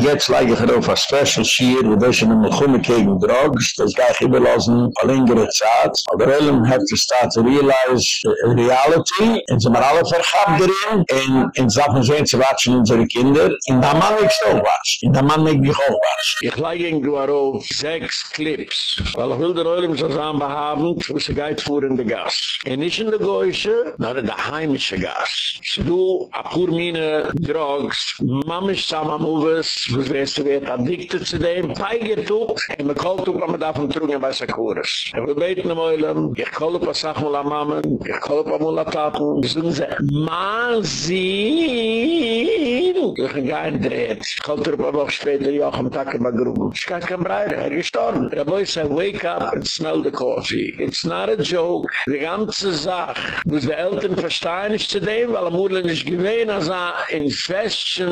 Jetzt lege ich auf ein Special Shear, wo das schon eine Chumme gegen Drugs, das gehe ich überlassen, a längere Zeit. Aber Ölm hat start to realize reality, und sie mal alle vergabt darin, und in Sachen sehen zu watschen unsere Kinder, in der Mann mich so watsch, in der Mann mich mich auch watsch. Ich lege in Guaro sechs Clips, weil ich will der Ölm so zusammen behaben, wo sie geht vor in der Gas. Und nicht in der Geusche, sondern in der heimische Gas. Du, a pur mine Drugs, mamisch Samamoves, was du, wird addicted zu dem, Tiger tuk, en me kalt tuk, am davon trugen bei Sakuras. En wir beten am Eulam, ich kall up sach mula mammen, ich kall up a mula taten, Mazin! Ich kann gar nicht drehen. Up am Tag er wake up and smell the coffee. It's not a joke. Die ganze Sache, wo weil am er in Festchen,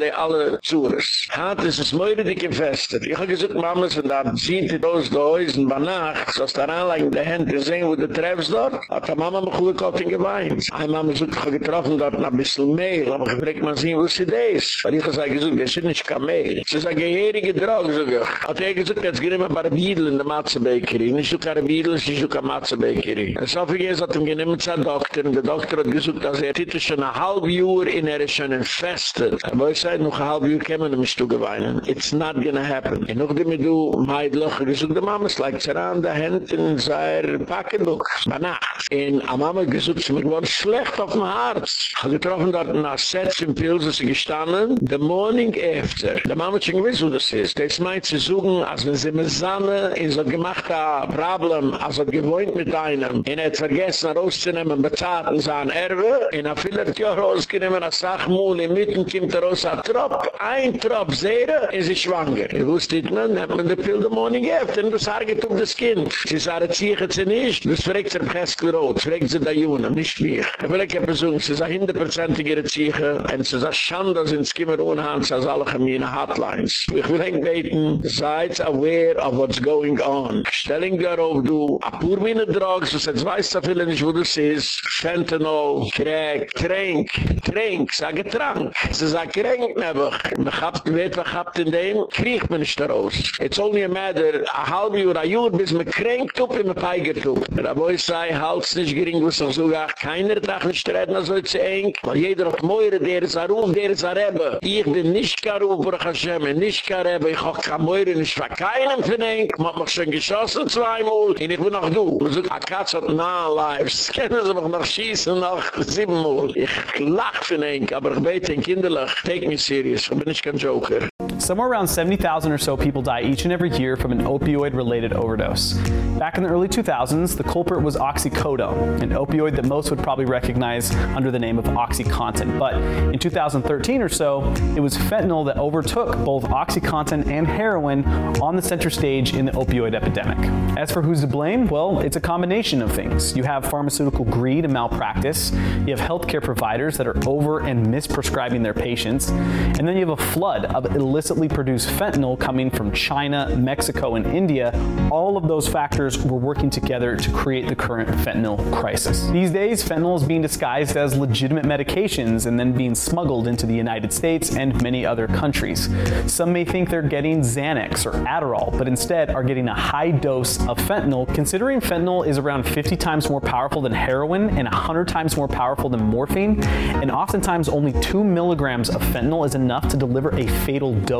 den alle Zures. Hat es es moire dik infestet. Ich habe gesagt, Mama, wenn da zieht die Dose der Häusen bei Nacht, so dass da anlegen in der Hände sehen, wo du treffst dort, hat die Mama mich gut gekocht und geweint. Eine Mama sagt, ich habe getroffen dort noch ein bisschen Mehl, aber ich frage mal sehen, wo sie das? Weil ich habe gesagt, das ist nicht kein Mehl. Sie sagt, gehirige Droge, sag ich. Hat er gesagt, jetzt gehen wir bei der Wiedel in der Matze-Bakery. Nicht so keine Wiedel, es ist so keine Matze-Bakery. Es ist auch wie gesagt, ihm genommen zu einem Doktor, und der Doktor hat gesagt, dass er tut schon eine halbe Uhr in er ist schon infestet. Aber ich sage, noch halbe Uhr kämen, mich zu geweinen. It's not gonna happen. Und noch dem du, meidlich, gesagt, die Mama ist like, zeran, der Hand in sein Packenbuch. Bei Nacht. Und a Mama gesagt, sie war schlecht auf dem Herz. Ich habe getroffen, dort ein Assetz im Pilz, sie gestanden, the morning after. Der Mama hat schon gewiss, wo das ist. Das meint, sie suchen, als wenn sie mit Sanne, in so gemacht Problem, als er gewohnt mit einem, und er hat vergessen, rauszunehmen, bezahlt in sein Erwe, und er füllt ja rausgenehmen, als Sachmul, in mitten kommt er raus, ein Trop, ein Trop, Zere, und sie schwanger. Ich wusste nicht, man, hat man die Pill der Morning gehabt, und das hargett um das Kind. Sie sagen, zieh ich sie nicht. Das fragt sie im Cheskel das fragt sie der Juna, nicht mich. Ich will nicht sagen, sie sagen, hinderprozentigere Zieche, und sie sagen, Schande, sind es immer ohne Hand, als alle gemeine Hotlines. Ich will nicht beten, seid aware of what's going on. Stelling darauf, du, a pur mine Drogs, was jetzt weiß, da viele nicht, wo du siehst, Fentanyl, Crack, Trink, Trink, sage Trank. Sie sagen, Trink, nebach. Man hat, weet was habt in dem, kriegt man nicht daraus. It's only a matter, a halb Jahr, a Jahr, bis man kränkt up, in man peigert up. Da boi sei, halt's nicht gering, wuss noch sogar, keiner darf nicht reden, als heute zu eng, weil jeder hat Meure, der ist a Ruf, der ist a Rebbe. Ich bin nicht gar Ruf, Baruch Hashem, nicht gar Rebbe, ich hab kein Meure, nicht für keinem von eng, man hat mich schon geschossen zweimal, und ich bin noch du. Und so, a Katz hat nahe Lives, kennen sie mich noch schießen, noch siebenmal. Ich lach von eng, aber ich bete in Kinderlach, take me serious, ich bin nicht kein Joker. Somewhere around 70,000 or so people die each and every year from an opioid related overdose. Back in the early 2000s, the culprit was oxycodone, an opioid that most would probably recognize under the name of OxyContin. But in 2013 or so, it was fentanyl that overtook both OxyContin and heroin on the center stage in the opioid epidemic. As for who's to blame, well, it's a combination of things. You have pharmaceutical greed and malpractice, you have healthcare providers that are over and misprescribing their patients, and then you have a flood of illicitly produced fentanyl coming from China, Mexico, and India. All of those factors were working together to create the current fentanyl crisis. These days, fentanyl is being disguised as legitimate medications and then being smuggled into the United States and many other countries. Some may think they're getting Xanax or Adderall, but instead are getting a high dose of fentanyl, considering fentanyl is around 50 times more powerful than heroin and 100 times more powerful than morphine, and oftentimes only 2 milligrams of fentanyl is enough to deliver a fatal dose,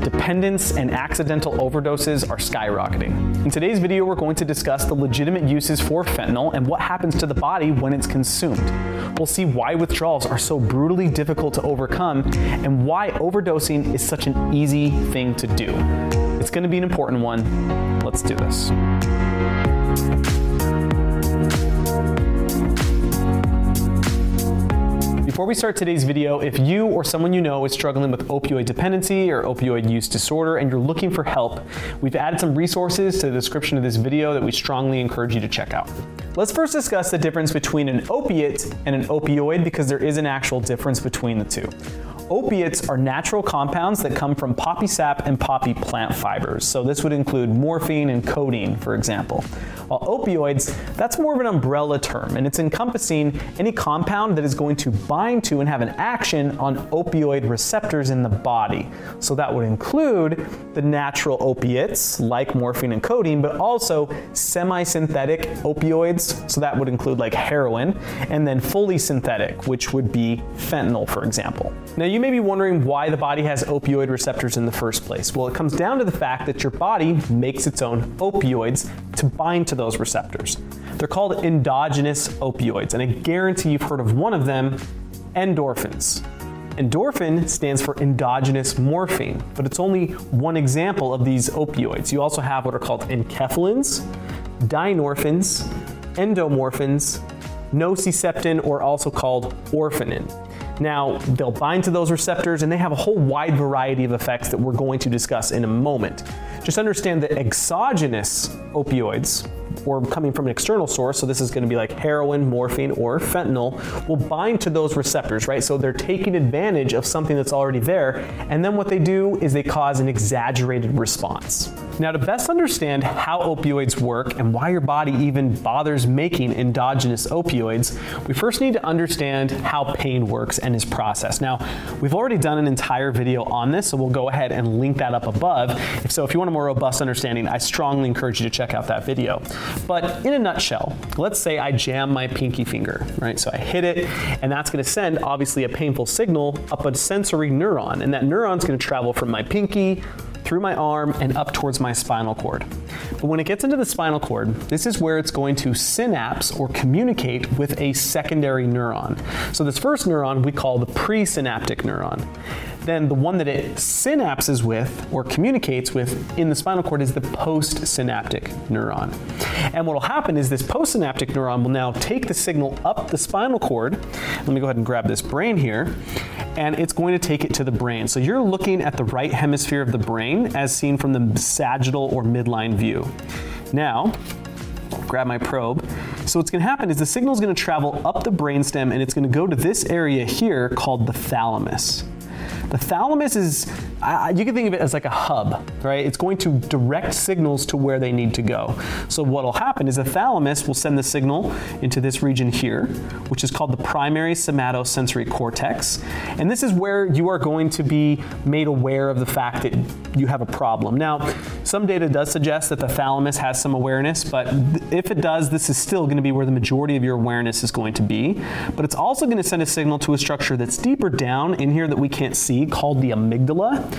dependence and accidental overdoses are skyrocketing. In today's video, we're going to discuss the legitimate uses for fentanyl and what happens to the body when it's consumed. We'll see why withdrawals are so brutally difficult to overcome and why overdosing is such an easy thing to do. It's going to be an important one. Let's do this. Before we start today's video, if you or someone you know is struggling with opioid dependency or opioid use disorder and you're looking for help, we've added some resources to the description of this video that we strongly encourage you to check out. Let's first discuss the difference between an opiate and an opioid because there is an actual difference between the two. Opiates are natural compounds that come from poppy sap and poppy plant fibers. So this would include morphine and codeine, for example. While opioids, that's more of an umbrella term and it's encompassing any compound that is going to bind to and have an action on opioid receptors in the body. So that would include the natural opiates like morphine and codeine, but also semi-synthetic opioids. So that would include like heroin and then fully synthetic, which would be fentanyl, for example. Now you may be wondering why the body has opioid receptors in the first place. Well, it comes down to the fact that your body makes its own opioids to bind to those receptors. They're called endogenous opioids, and I guarantee you've heard of one of them, endorphins. Endorphin stands for endogenous morphine, but it's only one example of these opioids. You also have what are called enkephalins, dynorphins, endomorphins, nociceptin or also called orphanin. Now, they'll bind to those receptors and they have a whole wide variety of effects that we're going to discuss in a moment. Just understand that exogenous opioids or coming from an external source, so this is going to be like heroin, morphine or fentanyl, will bind to those receptors, right? So they're taking advantage of something that's already there, and then what they do is they cause an exaggerated response. Now to best understand how opioids work and why your body even bothers making endogenous opioids, we first need to understand how pain works and is processed. Now, we've already done an entire video on this, so we'll go ahead and link that up above. If so, if you want a more robust understanding, I strongly encourage you to check out that video. But in a nutshell, let's say I jam my pinky finger, right? So I hit it and that's going to send obviously a painful signal up a sensory neuron and that neuron's going to travel from my pinky through my arm and up towards my spinal cord. But when it gets into the spinal cord, this is where it's going to synapse or communicate with a secondary neuron. So this first neuron we call the presynaptic neuron then the one that it synapses with or communicates with in the spinal cord is the postsynaptic neuron. And what will happen is this postsynaptic neuron will now take the signal up the spinal cord. Let me go ahead and grab this brain here and it's going to take it to the brain. So you're looking at the right hemisphere of the brain as seen from the sagittal or midline view. Now, grab my probe. So what's going to happen is the signal is going to travel up the brainstem and it's going to go to this area here called the thalamus. The thalamus is uh, you can think of it as like a hub, right? It's going to direct signals to where they need to go. So what will happen is the thalamus will send the signal into this region here, which is called the primary somatosensory cortex. And this is where you are going to be made aware of the fact that you have a problem. Now, some data does suggest that the thalamus has some awareness, but if it does, this is still going to be where the majority of your awareness is going to be. But it's also going to send a signal to a structure that's deeper down in here that we can't see called the amygdala.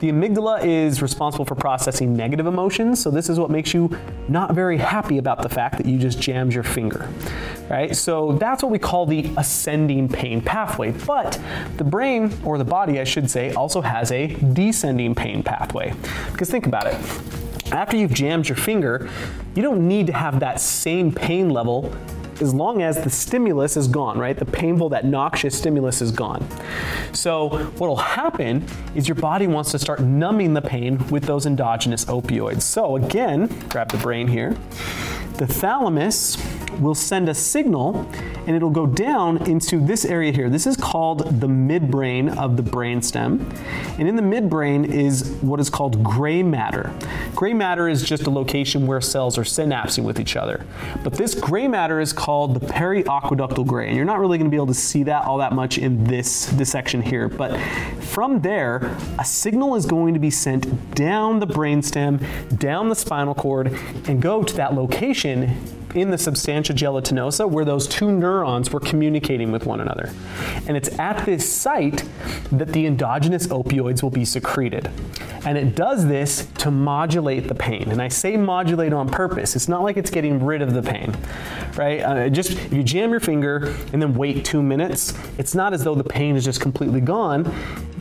The amygdala is responsible for processing negative emotions, so this is what makes you not very happy about the fact that you just jammed your finger. Right? So that's what we call the ascending pain pathway. But the brain or the body, I should say, also has a descending pain pathway. Because think about it after you've jammed your finger, you don't need to have that same pain level as long as the stimulus is gone, right? The painful, that noxious stimulus is gone. So what will happen is your body wants to start numbing the pain with those endogenous opioids. So again, grab the brain here. The thalamus will send a signal and it'll go down into this area here. This is called the midbrain of the brainstem. And in the midbrain is what is called gray matter. Gray matter is just a location where cells are synapsing with each other. But this gray matter is called the periaqueductal gray. And you're not really going to be able to see that all that much in this this section here, but from there a signal is going to be sent down the brainstem, down the spinal cord and go to that location in the substantia gelatinosa where those two neurons were communicating with one another. And it's at this site that the endogenous opioids will be secreted. And it does this to modulate the pain. And I say modulate on purpose. It's not like it's getting rid of the pain. Right? Uh, just if you jam your finger and then wait 2 minutes, it's not as though the pain is just completely gone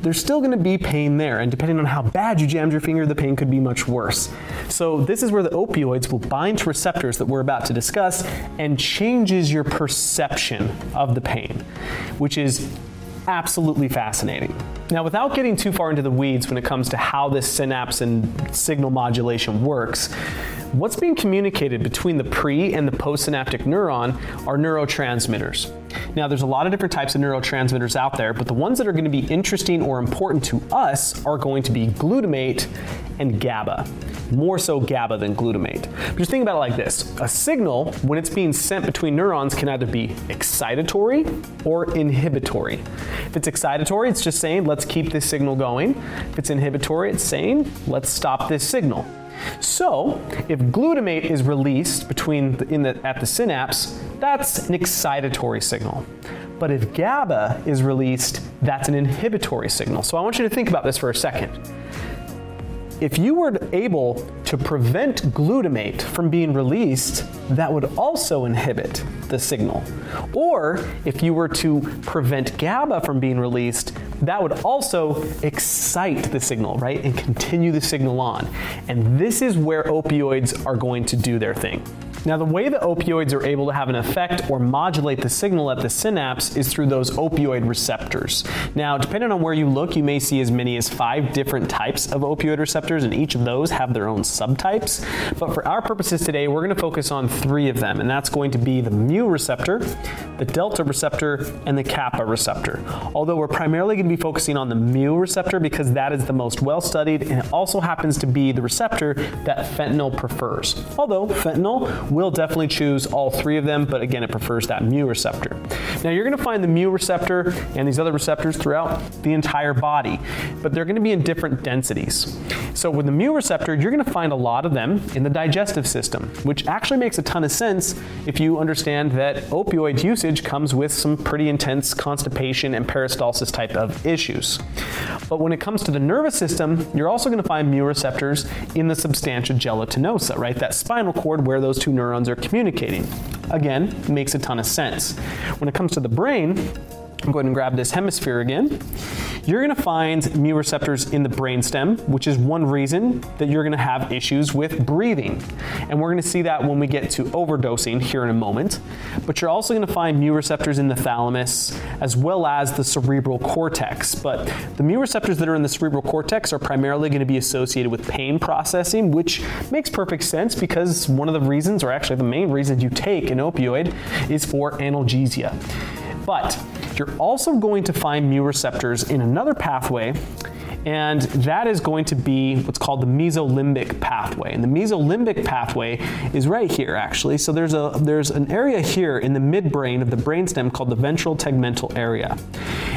there's still going to be pain there and depending on how bad you jammed your finger the pain could be much worse. So this is where the opioids will bind to receptors that we're about to discuss and changes your perception of the pain, which is absolutely fascinating. Now, without getting too far into the weeds when it comes to how this synapse and signal modulation works, what's being communicated between the pre and the postsynaptic neuron are neurotransmitters. Now, there's a lot of different types of neurotransmitters out there, but the ones that are going to be interesting or important to us are going to be glutamate and GABA. More so GABA than glutamate. But just think about it like this. A signal when it's being sent between neurons can either be excitatory or inhibitory. If it's excitatory, it's just saying let's keep this signal going. If it's inhibitory, it's saying let's stop this signal. So, if glutamate is released between the, in the, at the synapse, that's an excitatory signal. But if GABA is released, that's an inhibitory signal. So I want you to think about this for a second if you were able to prevent glutamate from being released, that would also inhibit the signal. Or if you were to prevent GABA from being released, that would also excite the signal, right? And continue the signal on. And this is where opioids are going to do their thing. Now, the way the opioids are able to have an effect or modulate the signal at the synapse is through those opioid receptors. Now, depending on where you look, you may see as many as 5 different types of opioid receptors and each of those have their own subtypes. But for our purposes today, we're going to focus on 3 of them, and that's going to be the mu receptor, the delta receptor, and the kappa receptor. Although we're primarily going to be focusing on the mu receptor because that is the most well studied and it also happens to be the receptor that fentanyl prefers. Although fentanyl will definitely choose all three of them, but again, it prefers that mu receptor. Now, you're going to find the mu receptor and these other receptors throughout the entire body, but they're going to be in different densities. So with the mu receptor, you're going to find a lot of them in the digestive system, which actually makes a ton of sense if you understand that opioid usage comes with some pretty intense constipation and peristalsis type of issues. But when it comes to the nervous system, you're also going to find mu receptors in the substantia gelatinosa, right? That spinal cord where those two neurons are communicating. Again, makes a ton of sense. When it comes to the brain, I'm going to grab this hemisphere again. You're going to find mu receptors in the brainstem, which is one reason that you're going to have issues with breathing. And we're going to see that when we get to overdosing here in a moment. But you're also going to find mu receptors in the thalamus as well as the cerebral cortex. But the mu receptors that are in the cerebral cortex are primarily going to be associated with pain processing, which makes perfect sense because one of the reasons or actually the main reason you take an opioid is for analgesia. But you're also going to find mu receptors in another pathway and that is going to be what's called the mesolimbic pathway. And the mesolimbic pathway is right here actually. So there's a there's an area here in the midbrain of the brainstem called the ventral tegmental area.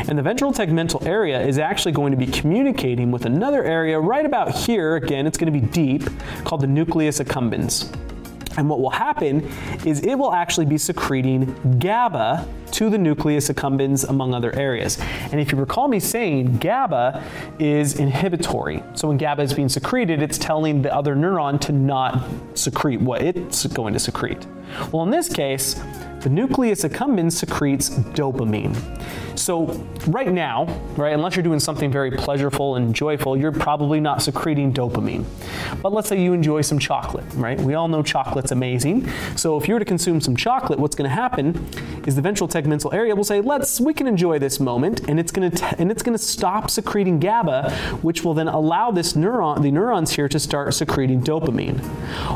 And the ventral tegmental area is actually going to be communicating with another area right about here. Again, it's going to be deep called the nucleus accumbens. And what will happen is it will actually be secreting GABA to the nucleus accumbens among other areas. And if you recall me saying GABA is inhibitory. So when GABA is being secreted, it's telling the other neuron to not secrete what it's going to secrete. Well, in this case, the nucleus accumbens secretes dopamine. So right now, right, unless you're doing something very pleasurable and joyful, you're probably not secreting dopamine. But let's say you enjoy some chocolate, right? We all know chocolate's amazing. So if you were to consume some chocolate, what's going to happen is the ventral tegmental area will say, "Let's we can enjoy this moment," and it's going to and it's going to stop secreting GABA, which will then allow this neuron the neurons here to start secreting dopamine.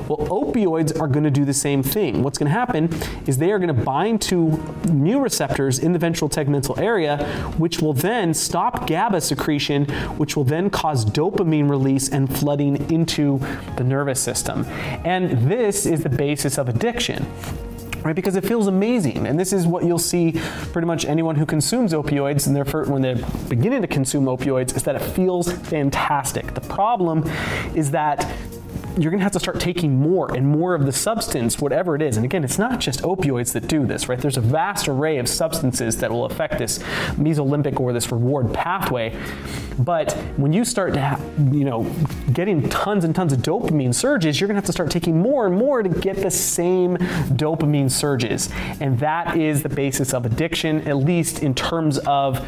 Well, opioids are going to do the same thing. What's going to happen is they are going to bind to mu receptors in the ventral tegmental area which will then stop GABA secretion which will then cause dopamine release and flooding into the nervous system. And this is the basis of addiction right? Because it feels amazing. And this is what you'll see pretty much anyone who consumes opioids and they're when they're beginning to consume opioids is that it feels fantastic. The problem is that you're going to have to start taking more and more of the substance whatever it is. And again it's not just opioids that do this right? There's a vast array of substances that will affect this mesolimbic or this reward pathway. But when you start to you know getting tons and tons of dopamine surges you're going to have to start taking more and more to get the same dopamine surges. And that is the basis of addiction at least in terms of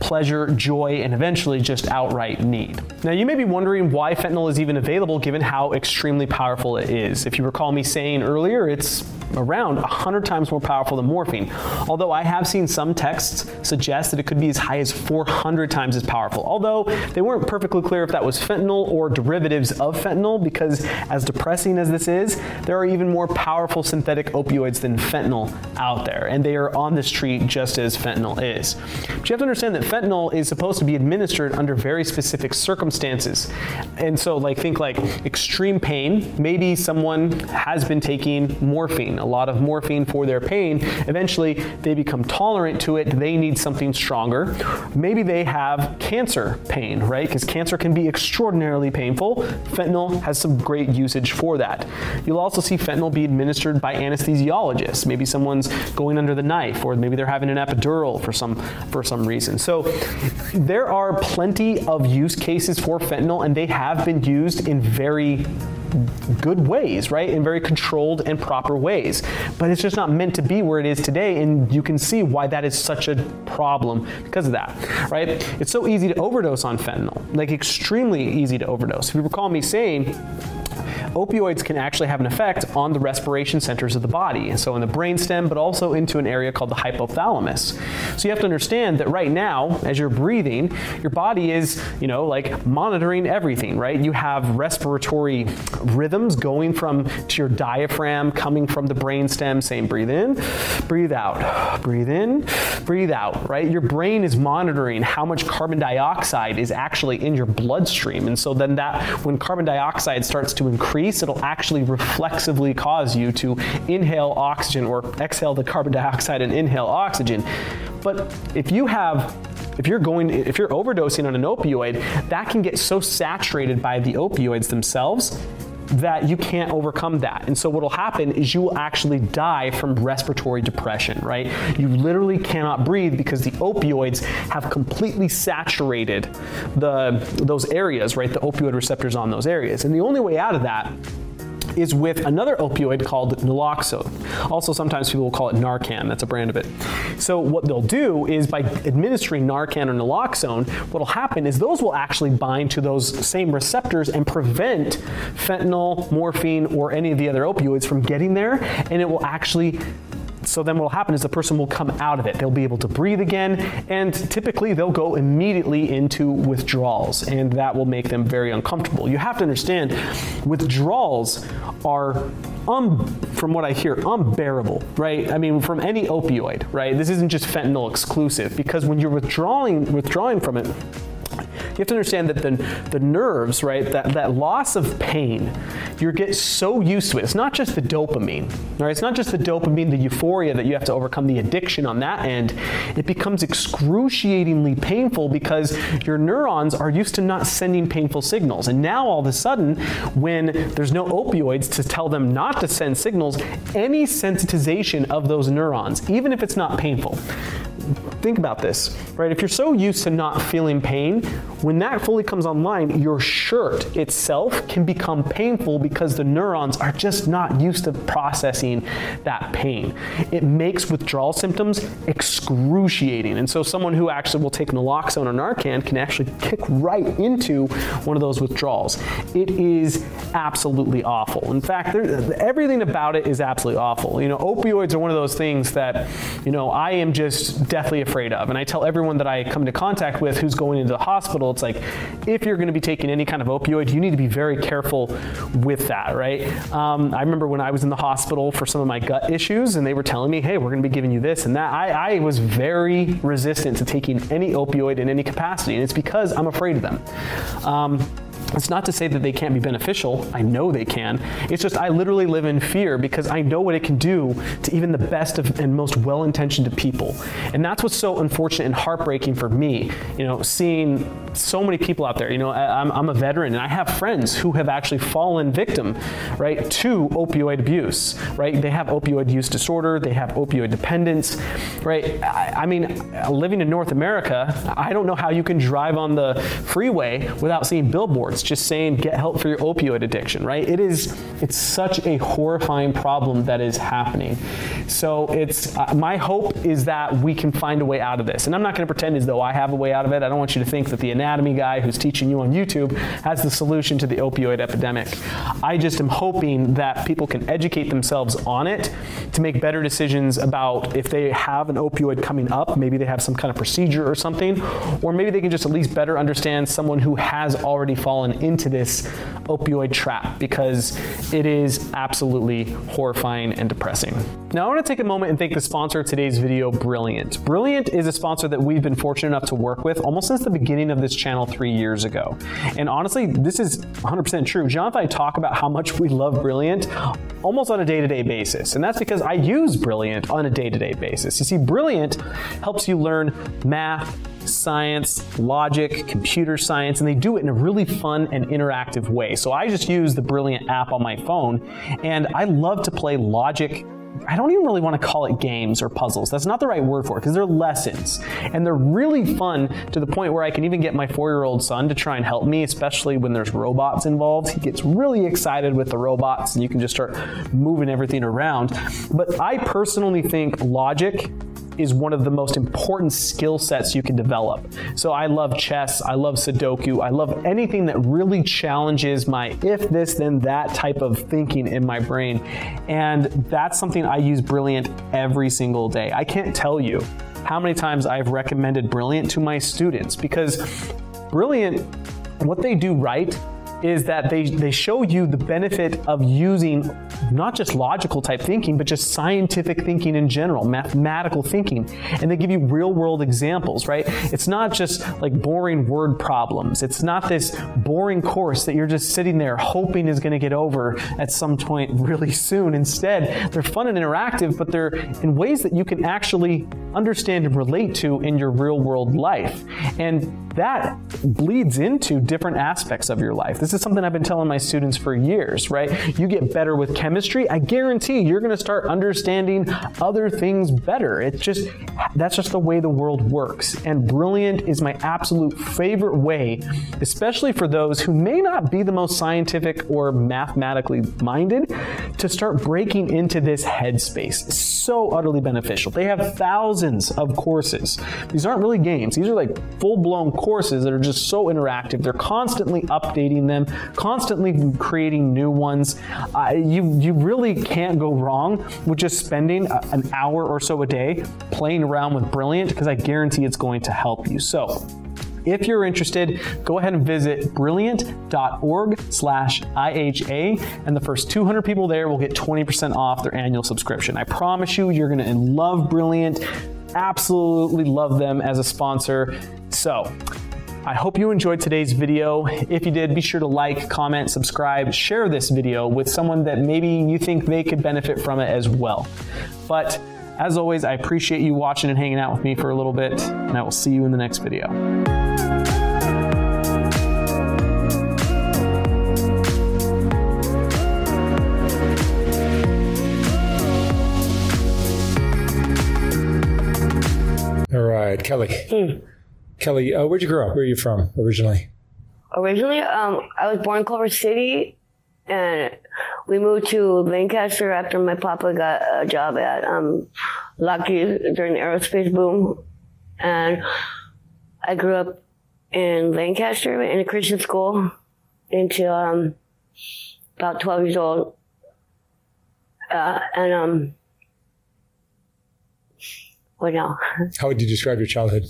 pleasure joy and eventually just outright need. Now you may be wondering why fentanyl is even available given how extremely powerful it is. If you recall me saying earlier, it's around 100 times more powerful than morphine. Although I have seen some texts suggest that it could be as high as 400 times as powerful. Although they weren't perfectly clear if that was fentanyl or derivatives of fentanyl because as depressing as this is, there are even more powerful synthetic opioids than fentanyl out there and they are on the street just as fentanyl is. But you have to understand that fentanyl is supposed to be administered under very specific circumstances. And so like think like extreme pain, maybe someone has been taking morphine, a lot of morphine for their pain, eventually they become tolerant to it, they need something stronger. Maybe they have cancer pain, right? Cuz cancer can be extraordinarily painful. Fentanyl has some great usage for that. You'll also see fentanyl be administered by anesthesiologists. Maybe someone's going under the knife or maybe they're having an epidural for some for some reason. So there are plenty of use cases for fentanyl and they have been used in very good ways, right? In very controlled and proper ways. But it's just not meant to be where it is today and you can see why that is such a problem because of that, right? It's so easy to overdose on fentanyl. Like extremely easy to overdose. If you recall me saying opioids can actually have an effect on the respiration centers of the body. So in the brainstem, but also into an area called the hypothalamus. So you have to understand that right now, as you're breathing, your body is, you know, like monitoring everything, right? You have respiratory rhythms going from to your diaphragm, coming from the brainstem, saying breathe in, breathe out, breathe in, breathe out, right? Your brain is monitoring how much carbon dioxide is actually in your bloodstream. And so then that when carbon dioxide starts to increase, it'll actually reflexively cause you to inhale oxygen or exhale the carbon dioxide and inhale oxygen. But if you have if you're going if you're overdosing on an opioid, that can get so saturated by the opioids themselves that you can't overcome that. And so what'll happen is you will actually die from respiratory depression, right? You literally cannot breathe because the opioids have completely saturated the those areas, right? The opioid receptors on those areas. And the only way out of that is with another opioid called naloxone. Also sometimes people will call it Narcan. That's a brand of it. So what they'll do is by administering Narcan or naloxone, what'll happen is those will actually bind to those same receptors and prevent fentanyl, morphine or any of the other opioids from getting there and it will actually so then what will happen is the person will come out of it. They'll be able to breathe again and typically they'll go immediately into withdrawals and that will make them very uncomfortable. You have to understand withdrawals are um, from what I hear unbearable, right? I mean from any opioid, right? This isn't just fentanyl exclusive because when you're withdrawing withdrawing from it you have to understand that the the nerves, right? That that loss of pain, you get so used to it. It's not just the dopamine, right? It's not just the dopamine, the euphoria that you have to overcome the addiction on that end. It becomes excruciatingly painful because your neurons are used to not sending painful signals. And now all of a sudden, when there's no opioids to tell them not to send signals, any sensitization of those neurons, even if it's not painful, think about this, right? If you're so used to not feeling pain, when that fully comes online, your shirt itself can become painful because the neurons are just not used to processing that pain. It makes withdrawal symptoms excruciating. And so someone who actually will take naloxone or Narcan can actually kick right into one of those withdrawals. It is absolutely awful. In fact, everything about it is absolutely awful. You know, opioids are one of those things that, you know, I am just deathly afraid of. And I tell everyone that I come into contact with who's going into the hospital, it's like if you're going to be taking any kind of opioid, you need to be very careful with that, right? Um, I remember when I was in the hospital for some of my gut issues and they were telling me, "Hey, we're going to be giving you this and that." I I was very resistant to taking any opioid in any capacity, and it's because I'm afraid of them. Um, it's not to say that they can't be beneficial. I know they can. It's just I literally live in fear because I know what it can do to even the best of and most well-intentioned people. And that's what's so unfortunate and heartbreaking for me, you know, seeing so many people out there. You know, I'm I'm a veteran and I have friends who have actually fallen victim, right, to opioid abuse, right? They have opioid use disorder, they have opioid dependence, right? I, I mean, living in North America, I don't know how you can drive on the freeway without seeing billboards just saying get help for your opioid addiction, right? It is it's such a horrifying problem that is happening. So it's uh, my hope is that we can find a way out of this. And I'm not going to pretend as though I have a way out of it. I don't want you to think that the anatomy guy who's teaching you on YouTube has the solution to the opioid epidemic. I just am hoping that people can educate themselves on it to make better decisions about if they have an opioid coming up, maybe they have some kind of procedure or something, or maybe they can just at least better understand someone who has already fallen into this opioid trap because it is absolutely horrifying and depressing. Now I want to take a moment and thank the sponsor of today's video, Brilliant. Brilliant is a sponsor that we've been fortunate enough to work with almost since the beginning of this channel 3 years ago. And honestly, this is 100% true. Jonathan and I talk about how much we love Brilliant almost on a day-to-day -day basis. And that's because I use Brilliant on a day-to-day -day basis. You see, Brilliant helps you learn math, science, logic, computer science, and they do it in a really fun and interactive way. So I just use the Brilliant app on my phone, and I love to play logic I don't even really want to call it games or puzzles. That's not the right word for it because they're lessons. And they're really fun to the point where I can even get my 4-year-old son to try and help me, especially when there's robots involved. He gets really excited with the robots and you can just start moving everything around. But I personally think logic is one of the most important skill sets you can develop. So I love chess, I love Sudoku, I love anything that really challenges my if this then that type of thinking in my brain. And that's something I use Brilliant every single day. I can't tell you how many times I've recommended Brilliant to my students because Brilliant what they do right is that they they show you the benefit of using not just logical type thinking but just scientific thinking in general mathematical thinking. And they give you real world examples right? It's not just like boring word problems. It's not this boring course that you're just sitting there hoping is going to get over at some point really soon. Instead they're fun and interactive but they're in ways that you can actually understand and relate to in your real world life. And that bleeds into different aspects of your life. This is something I've been telling my students for years, right? You get better with I guarantee you're going to start understanding other things better. It's just that's just the way the world works. And brilliant is my absolute favorite way, especially for those who may not be the most scientific or mathematically minded to start breaking into this headspace. So utterly beneficial. They have thousands of courses. These aren't really games. These are like full-blown courses that are just so interactive. They're constantly updating them, constantly creating new ones. Uh, you you really can't go wrong with just spending a, an hour or so a day playing around with Brilliant because I guarantee it's going to help you. So, if you're interested, go ahead and visit brilliant.org/iha and the first 200 people there will get 20% off their annual subscription. I promise you you're going to love Brilliant. Absolutely love them as a sponsor. So, I hope you enjoyed today's video. If you did, be sure to like, comment, subscribe, share this video with someone that maybe you think they could benefit from it as well. But as always, I appreciate you watching and hanging out with me for a little bit, and I will see you in the next video. All right, Kelly. Hmm. Kelly, uh, where'd you grow up? Where are you from originally? Originally, um, I was born in Culver City, and we moved to Lancaster after my papa got a job at um, Lockheed during the aerospace boom, and I grew up in Lancaster in a Christian school until um, about 12 years old. Uh, and um, what now? How would you describe your childhood?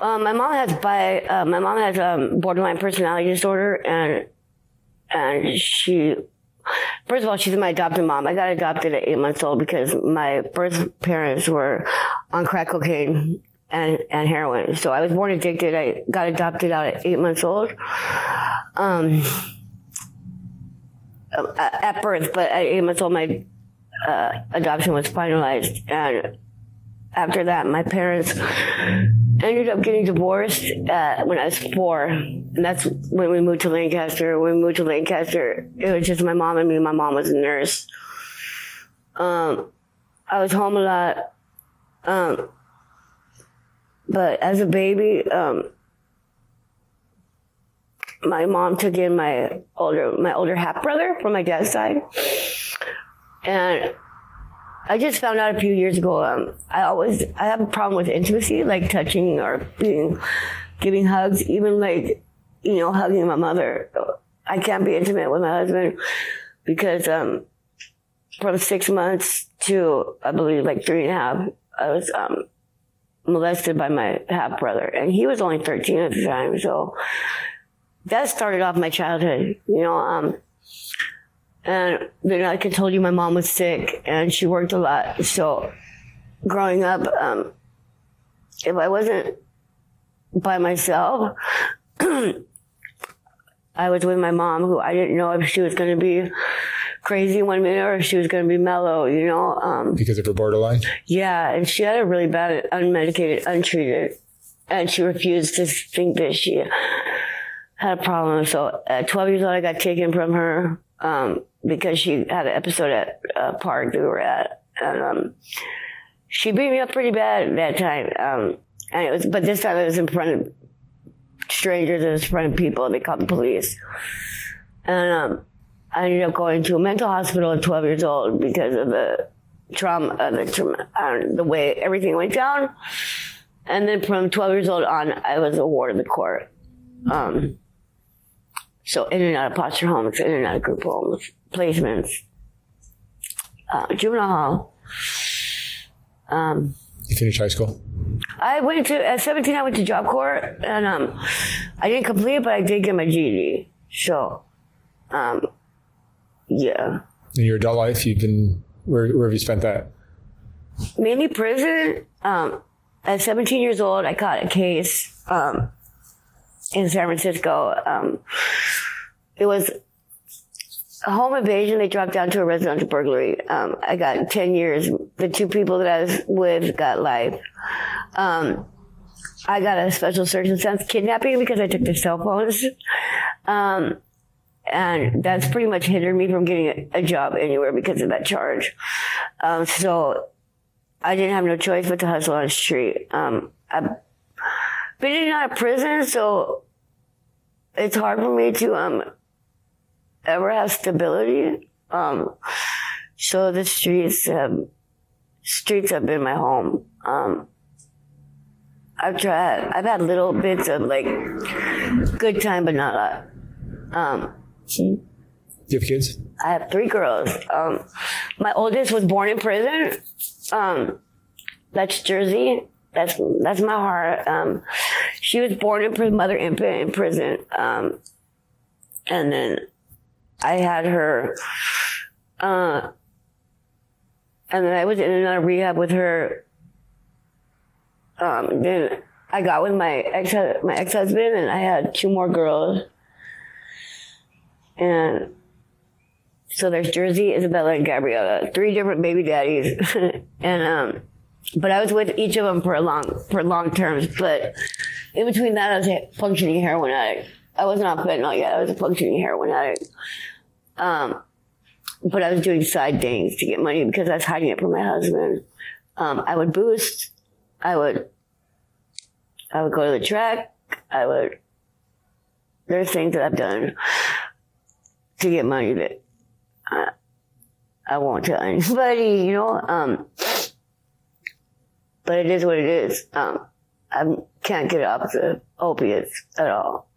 Um, my mom has. Uh, my mom has um, borderline personality disorder, and and she. First of all, she's my adopted mom. I got adopted at eight months old because my birth parents were on crack cocaine and, and heroin. So I was born addicted. I got adopted out at eight months old. Um, at birth, but at eight months old, my uh, adoption was finalized. And after that, my parents ended up getting divorced uh, when I was four. And that's when we moved to Lancaster. When we moved to Lancaster, it was just my mom and me. My mom was a nurse. Um, I was home a lot. Um, but as a baby, um, my mom took in my older my older half brother from my dad's side, and I just found out a few years ago. Um, I always I have a problem with intimacy, like touching or being, giving hugs, even like you know hugging my mother. I can't be intimate with my husband because um, from six months to I believe like three and a half, I was um, molested by my half brother, and he was only thirteen at the time. So that started off my childhood, you know. Um, and then, like I told you, my mom was sick and she worked a lot. So growing up, um, if I wasn't by myself, I was with my mom, who I didn't know if she was going to be crazy one minute or if she was going to be mellow, you know. Um, Because of her borderline? yeah, and she had a really bad, unmedicated, untreated, and she refused to think that she had a problem. So at 12 years old, I got taken from her um, because she had an episode at a park we were at, and um, she beat me up pretty bad that time. Um, and it was, but this time it was in front of strangers, it was in front of people, they called the police. And um, I ended up going to a mental hospital at 12 years old because of the trauma, uh, the trauma, uh, the way everything went down. And then from 12 years old on, I was awarded the court. Um, so in and out of foster homes, in and out of group homes, placements, uh, juvenile hall. Um, You finished high school? I went to at 17. I went to Job Corps, and um, I didn't complete it, but I did get my GED. So, um, yeah, In your adult life, you've been, where, where have you spent that? mainly prison. Um, at 17 years old, I caught a case um, in San Francisco. Um, it was a home invasion. They dropped down to a residential burglary. Um, I got 10 years. The two people that I was with got life. Um, I got a special circumstance kidnapping because I took their cell phones. Um, and that's pretty much hindered me from getting a, a job anywhere because of that charge. Um, so I didn't have no choice but to hustle on the street. Um, Been in and out of prison, so it's hard for me to um ever have stability. Um, so the streets have streets have been my home. Um, I've tried. I've had little bits of like good time, but not a lot. Um, Do you have kids? I have three girls. Um, my oldest was born in prison. Um, that's Jersey. That's that's my heart. Um, she was born in prison, mother infant in prison. Um, and then I had her. Uh, and then I was in another rehab with her. Um, then I got with my ex my ex husband, and I had two more girls. And so there's Jersey, Isabella, and Gabriella, three different baby daddies, and um, but I was with each of them for a long for long terms. But in between that, I was a functioning heroin addict. I wasn't on fentanyl yet. I was a functioning heroin addict. Um, but I was doing side things to get money because I was hiding it from my husband. Um, I would boost. I would. I would go to the track. I would. There's things that I've done to get money that I, I won't tell anybody, you know. Um, but it is what it is. Um, I can't get off the opiates at all.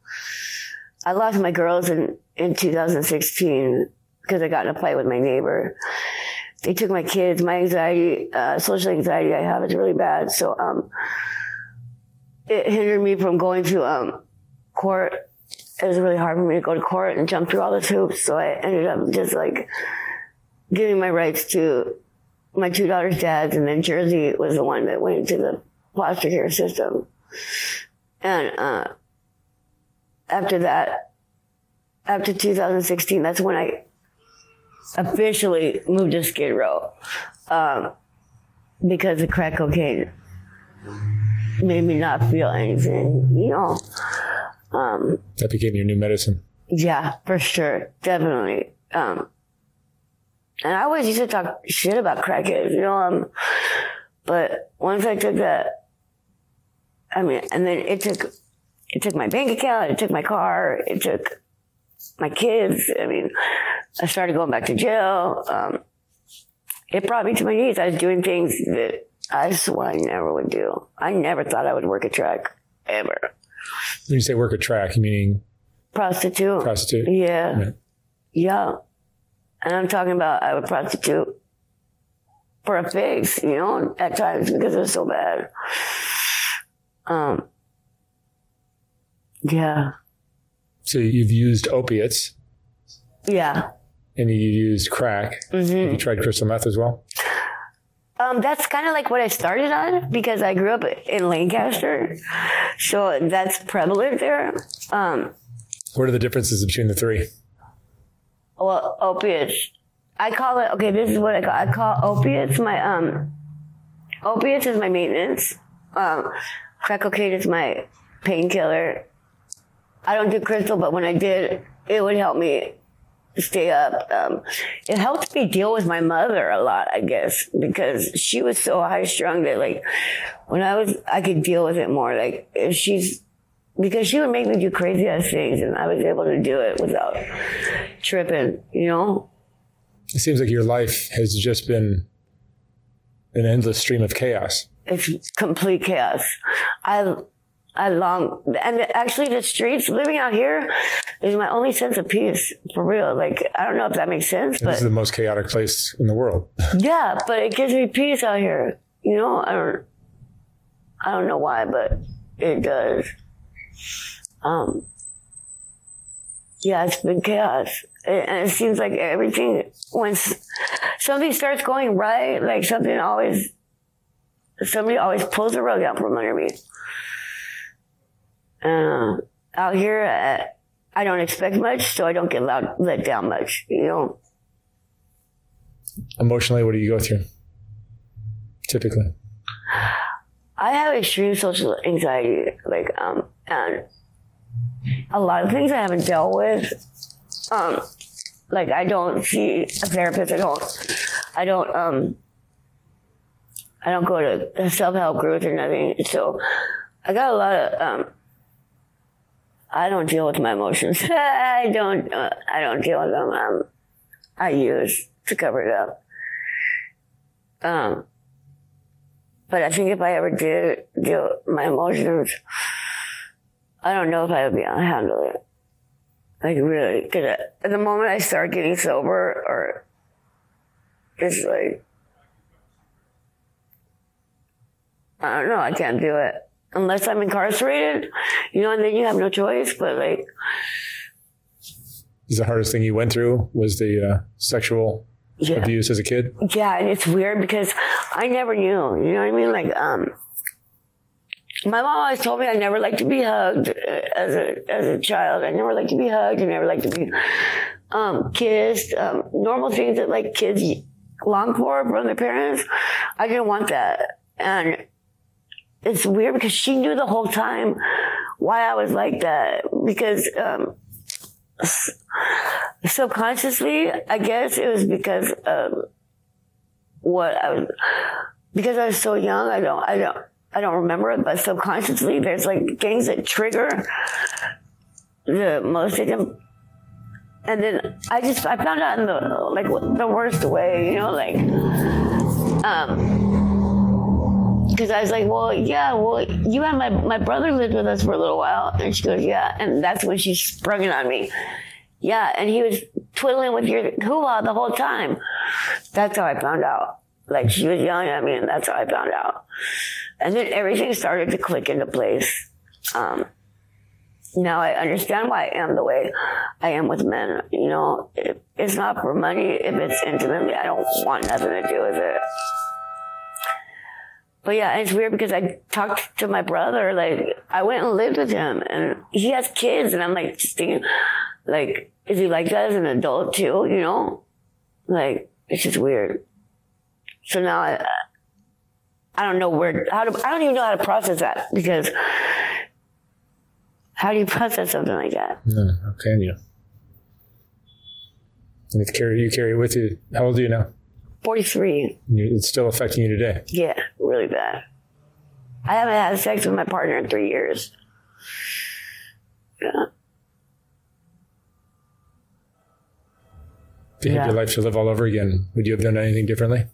I lost my girls in, in 2016 because I got in a fight with my neighbor. They took my kids. My anxiety, uh, social anxiety I have is really bad. So, um, it hindered me from going to, um, court. It was really hard for me to go to court and jump through all the hoops. So I ended up just like giving my rights to my two daughters' dads, and then Jersey was the one that went into the foster care system. And uh, after that, after 2016, that's when I officially moved to Skid Row um, because the crack cocaine made me not feel anything, you know. Um, That became your new medicine. yeah, for sure. Definitely. Um, and I always used to talk shit about crackheads, you know, um, but once I took that, I mean, and then it took, it took my bank account, it took my car, it took my kids. I mean, I started going back to jail. Um, it brought me to my knees. I was doing things that I swore I never would do. I never thought I would work a track ever. When you say work a track, you meaning Prostitute. prostitute? Yeah. Yeah. Yeah. And I'm talking about I would prostitute for a fix, you know, at times because it was so bad. Um, yeah. So you've used opiates Yeah. and you used crack. Mm-hmm. Have you tried crystal meth as well? Um, that's kind of like what I started on because I grew up in Lancaster. So that's prevalent there. Um, What are the differences between the three? Well, opiates. I call it, okay, this is what I call, I call opiates my, um, opiates is my maintenance. Um, crack cocaine is my painkiller. I don't do crystal, but when I did, it would help me stay up. Um, it helped me deal with my mother a lot, I guess, because she was so high strung that like when I was, I could deal with it more. Like if she's, because she would make me do crazy ass things and I was able to do it without tripping, you know? It seems like your life has just been an endless stream of chaos. It's complete chaos. I, I long, and actually the streets, living out here is my only sense of peace, for real. Like, I don't know if that makes sense, This but is the most chaotic place in the world. yeah, but it gives me peace out here. You know, I don't, I don't know why, but it does. Um, yeah, it's been chaos. And it seems like everything, when something starts going right, like something always, somebody always pulls the rug out from under me. Uh, out here, uh, I don't expect much, so I don't get loud, let down much, you know? Emotionally, what do you go through? Typically. I have extreme social anxiety, like, um, and a lot of things I haven't dealt with. Um, like I don't see a therapist. I don't. I don't. Um, I don't go to self help groups or nothing. So I got a lot of. Um, I don't deal with my emotions. I don't. Uh, I don't deal with them. Um, I use to cover it up. Um, but I think if I ever did deal with my emotions, I don't know if I would be able to handle it. Like really, because at the moment I start getting sober, or it's like I don't know, I can't do it unless I'm incarcerated, you know, and then you have no choice. But like, Is the hardest thing you went through was the uh, sexual yeah, abuse as a kid? yeah, and it's weird because I never knew. You know what I mean? Like, um, my mom always told me I never liked to be hugged uh, as a as a child. I never liked to be hugged. I never liked to be um, kissed. Um, normal things that like kids long for from their parents. I didn't want that, and it's weird because she knew the whole time why I was like that because. Um, subconsciously, I guess it was because of what I was, because I was so young. I don't, I don't, I don't remember it, but subconsciously, there's like things that trigger the most of them. And then I just, I found out in the, like, the worst way, you know, like, um, because I was like, well, yeah, well, you and my, my brother lived with us for a little while. And she goes, yeah. And that's when she sprung it on me. Yeah. And he was twiddling with your hoo-ha the whole time. That's how I found out. Like she was yelling at me and that's how I found out. And then everything started to click into place. Um, now I understand why I am the way I am with men. You know, if it's not for money, if it's intimately, I don't want nothing to do with it. But yeah, it's weird because I talked to my brother, like, I went and lived with him and he has kids and I'm like, just thinking, like, is he like that as an adult too, you know? Like, it's just weird. So now I, I don't know where, how to, I don't even know how to process that because how do you process something like that? No, how can you? And if carry, you carry it with you. How old are you now? 43. You, it's still affecting you today. Yeah, really bad. I haven't had sex with my partner in three years. Yeah. If you Yeah. had your life to live all over again, would you have done anything differently?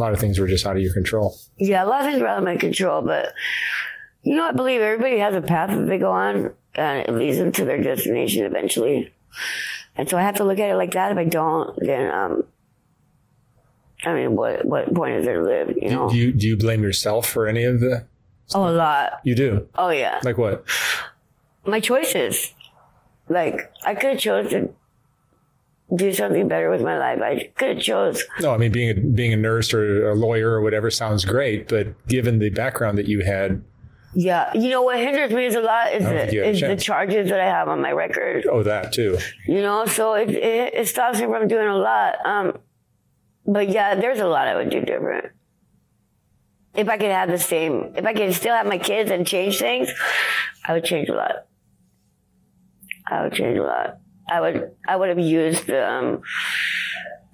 A lot of things were just out of your control. Yeah, a lot of things are out of my control, but you know, I believe everybody has a path that they go on and it leads them to their destination eventually. And so I have to look at it like that. If I don't, then, um, I mean, what, what point is there to live, you know? Do you do you blame yourself for any of the? oh, a lot. You do. Oh, yeah. Like what? my choices. Like I could have chose to do something better with my life. I could have chose. No, I mean being a, being a nurse or a lawyer or whatever sounds great, but given the background that you had, Yeah, you know what hinders me is a lot is don't think you the, is the charges that I have on my record. oh, that too. You know, so it, it it stops me from doing a lot. Um, but yeah, there's a lot I would do different. If I could have the same, if I could still have my kids and change things, I would change a lot. I would change a lot. I would, I would have used um,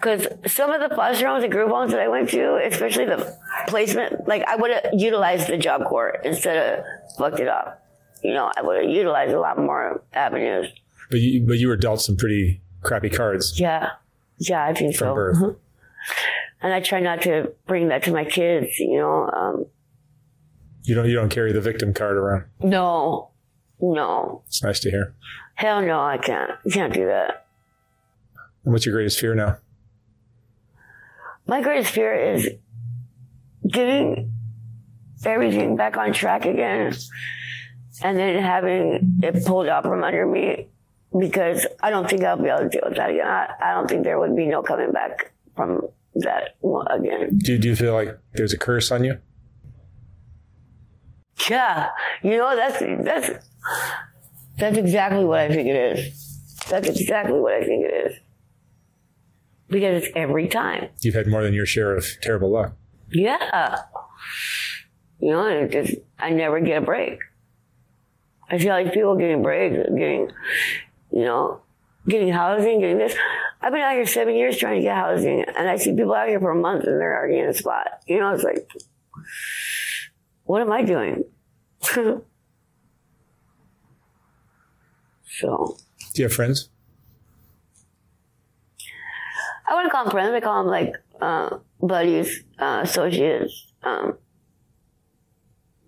cause some of the foster homes and group homes that I went to, especially the placement, like I would have utilized the Job Corps instead of fucked it up. You know, I would have utilized a lot more avenues. But you but you were dealt some pretty crappy cards Yeah. Yeah, I think from so. birth. And I try not to bring that to my kids, you know. Um, You don't you don't carry the victim card around. no, no. It's nice to hear. Hell no, I can't. I can't do that. And what's your greatest fear now? My greatest fear is getting everything back on track again and then having it pulled out from under me because I don't think I'll be able to deal with that again. I, I don't think there would be no coming back from that again. Do do you feel like there's a curse on you? Yeah, you know that's that's that's exactly what I think it is. That's exactly what I think it is. Because it's every time. You've had more than your share of terrible luck. Yeah. You know, and it just I never get a break. I see all these people getting breaks, getting, you know, getting housing, getting this. I've been out here seven years trying to get housing, and I see people out here for a month and they're already in a spot. You know, it's like, what am I doing? so Do you have friends? I wouldn't call them friends. I call them like uh, buddies, uh, associates. Um,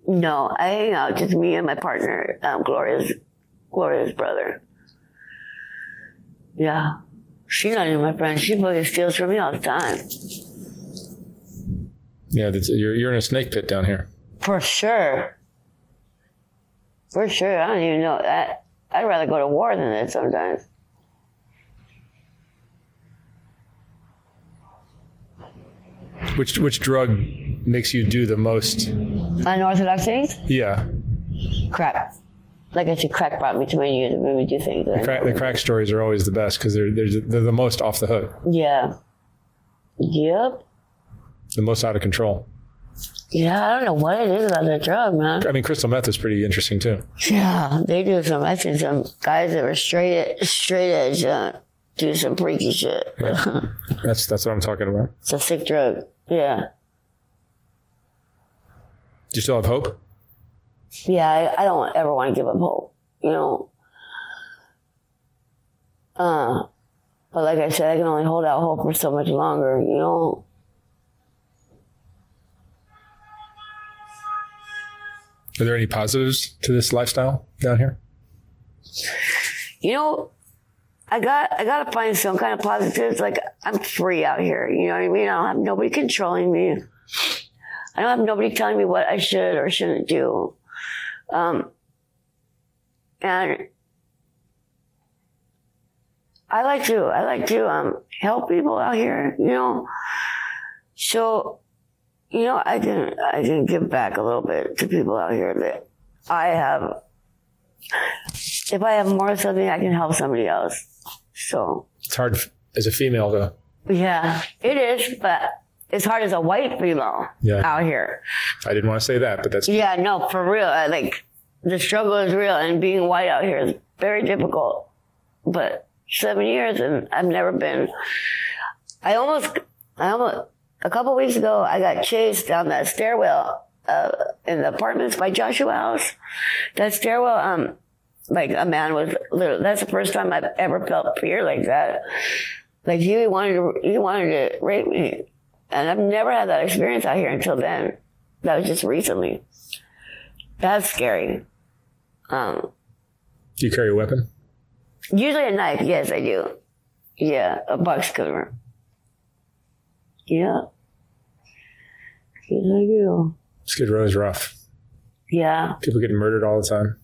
no, I hang out just me and my partner, um, Gloria's Gloria's brother. Yeah, she's not even my friend. She fucking steals from me all the time. Yeah, that's, you're you're in a snake pit down here. For sure. For sure. I don't even know that. I'd rather go to war than that sometimes. Which which drug makes you do the most? Unorthodox things? Yeah, Crack. Like I said, crack brought me to my knees and made me do things. that I crack, the crack stories are always the best because they're, they're they're the most off the hook, Yeah. Yep. the most out of control. Yeah, I don't know what it is about that drug, man. I mean, crystal meth is pretty interesting too. Yeah, they do some. I seen some guys that were straight straight edge uh, do some freaky shit. Yeah. That's that's what I'm talking about. it's a sick drug. Yeah, Do you still have hope? yeah. I, I don't ever want to give up hope. You know. Uh, but like I said, I can only hold out hope for so much longer. You know. Are there any positives to this lifestyle down here? you know, I got I gotta find some kind of positives. Like I'm free out here. You know what I mean? I don't have nobody controlling me. I don't have nobody telling me what I should or shouldn't do. Um, and I like to I like to um help people out here. You know, so you know I can I can give back a little bit to people out here that I have if I have more of something, I can help somebody else. So, It's hard as a female to. yeah, it is, but it's hard as a white female Yeah. out here. I didn't want to say that, but that's Yeah, no, for real. I, like, the struggle is real, and being white out here is very difficult. But seven years, and I've never been. I almost, I almost, a couple weeks ago, I got chased down that stairwell uh, in the apartments by Joshua House. That stairwell, um, like a man was literally, that's the first time I've ever felt fear like that. Like he wanted to, he wanted to rape me. And I've never had that experience out here until then. That was just recently. That's scary. Um, Do you carry a weapon? usually a knife, yes, I do. Yeah, a box cutter. Yeah. Yes, I do. Skid Row is rough. Yeah, People getting murdered all the time.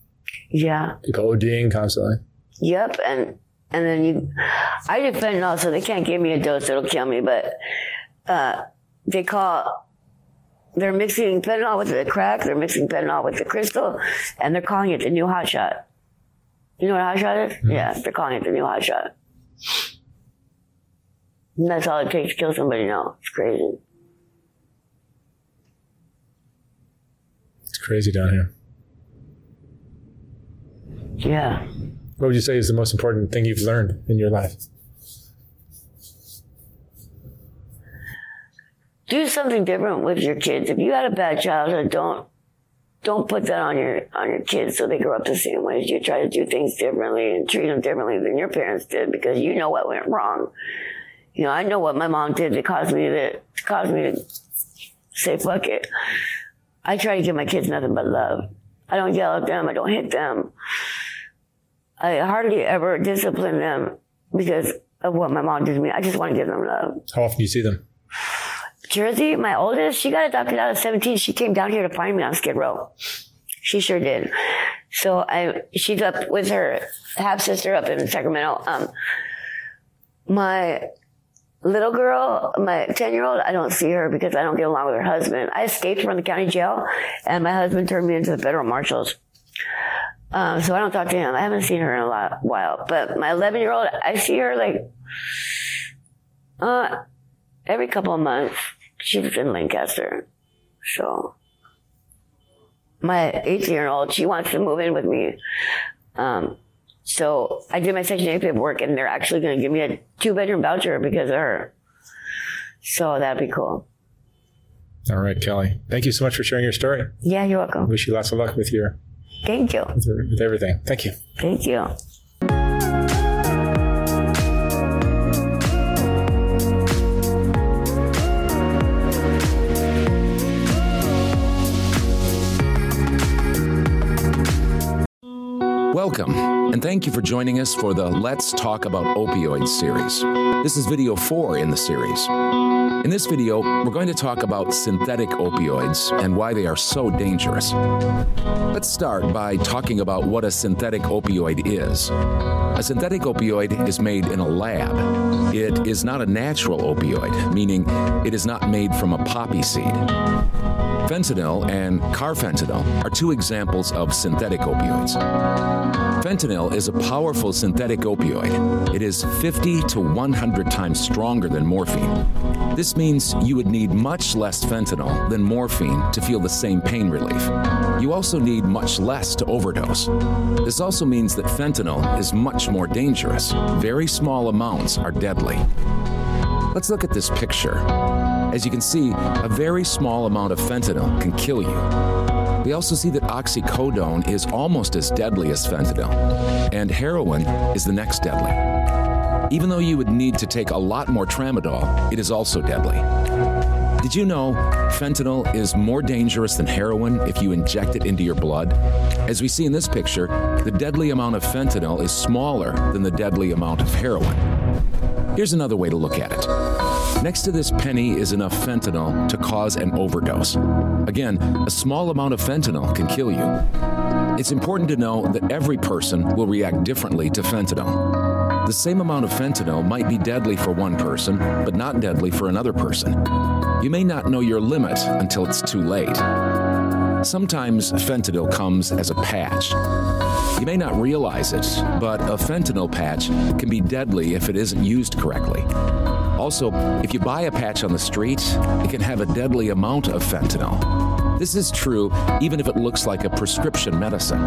yeah. People ODing constantly. Yep, and and then you, I do fentanyl, so they can't give me a dose that'll kill me. But uh, they call, they're mixing fentanyl with the crack, they're mixing fentanyl with the crystal, and they're calling it the new hot shot. You know what a hot shot is? Yeah, they're calling it the new hot shot. And that's all it takes to kill somebody now. It's crazy. It's crazy down here. Yeah. What would you say is the most important thing you've learned in your life? do something different with your kids. If you had a bad childhood, don't don't put that on your on your kids so they grow up the same way as you. Try to do things differently and treat them differently than your parents did because you know what went wrong. You know, I know what my mom did that caused me to cause me to say fuck it. I try to give my kids nothing but love. I don't yell at them. I don't hit them. I hardly ever discipline them because of what my mom did to me. I just want to give them love. How often do you see them? Jersey, my oldest, she got adopted out at 17. She came down here to find me on Skid Row. She sure did. So I, she's up with her half sister up in Sacramento. Um, my little girl, my 10 year old, I don't see her because I don't get along with her husband. I escaped from the county jail and my husband turned me into the federal marshals. Um, so I don't talk to him. I haven't seen her in a lot, while, but my 11 year old, I see her like, uh, every couple of months. She in Lancaster. So my 18 year old, she wants to move in with me. Um, so I did my Section 8 paperwork and they're actually going to give me a two bedroom voucher because of her. So that'd be cool. All right, Kelly. Thank you so much for sharing your story. Yeah, you're welcome. Wish you lots of luck with your Thank you. with, with everything. Thank you. Thank you. Welcome, and thank you for joining us for the Let's Talk About Opioids series. This is video four in the series. In this video, we're going to talk about synthetic opioids and why they are so dangerous. Let's start by talking about what a synthetic opioid is. A synthetic opioid is made in a lab. It is not a natural opioid, meaning it is not made from a poppy seed. Fentanyl and carfentanil are two examples of synthetic opioids. Fentanyl is a powerful synthetic opioid. It is 50 to 100 times stronger than morphine. This means you would need much less fentanyl than morphine to feel the same pain relief. You also need much less to overdose. This also means that fentanyl is much more dangerous. Very small amounts are deadly. Let's look at this picture. As you can see, a very small amount of fentanyl can kill you. We also see that oxycodone is almost as deadly as fentanyl, and heroin is the next deadly. Even though you would need to take a lot more tramadol, it is also deadly. Did you know fentanyl is more dangerous than heroin if you inject it into your blood? As we see in this picture, the deadly amount of fentanyl is smaller than the deadly amount of heroin. Here's another way to look at it. Next to this penny is enough fentanyl to cause an overdose. Again, a small amount of fentanyl can kill you. It's important to know that every person will react differently to fentanyl. The same amount of fentanyl might be deadly for one person, but not deadly for another person. You may not know your limit until it's too late. Sometimes fentanyl comes as a patch. You may not realize it, but a fentanyl patch can be deadly if it isn't used correctly. Also, if you buy a patch on the street, it can have a deadly amount of fentanyl. This is true even if it looks like a prescription medicine.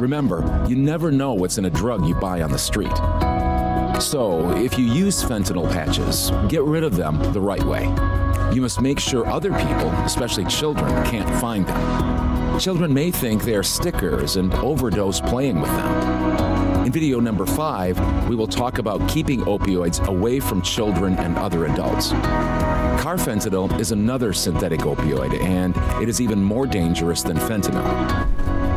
Remember, you never know what's in a drug you buy on the street. So, if you use fentanyl patches, get rid of them the right way. You must make sure other people, especially children, can't find them. Children may think they are stickers and overdose playing with them. In video number 5, we will talk about keeping opioids away from children and other adults. Carfentanil is another synthetic opioid and it is even more dangerous than fentanyl.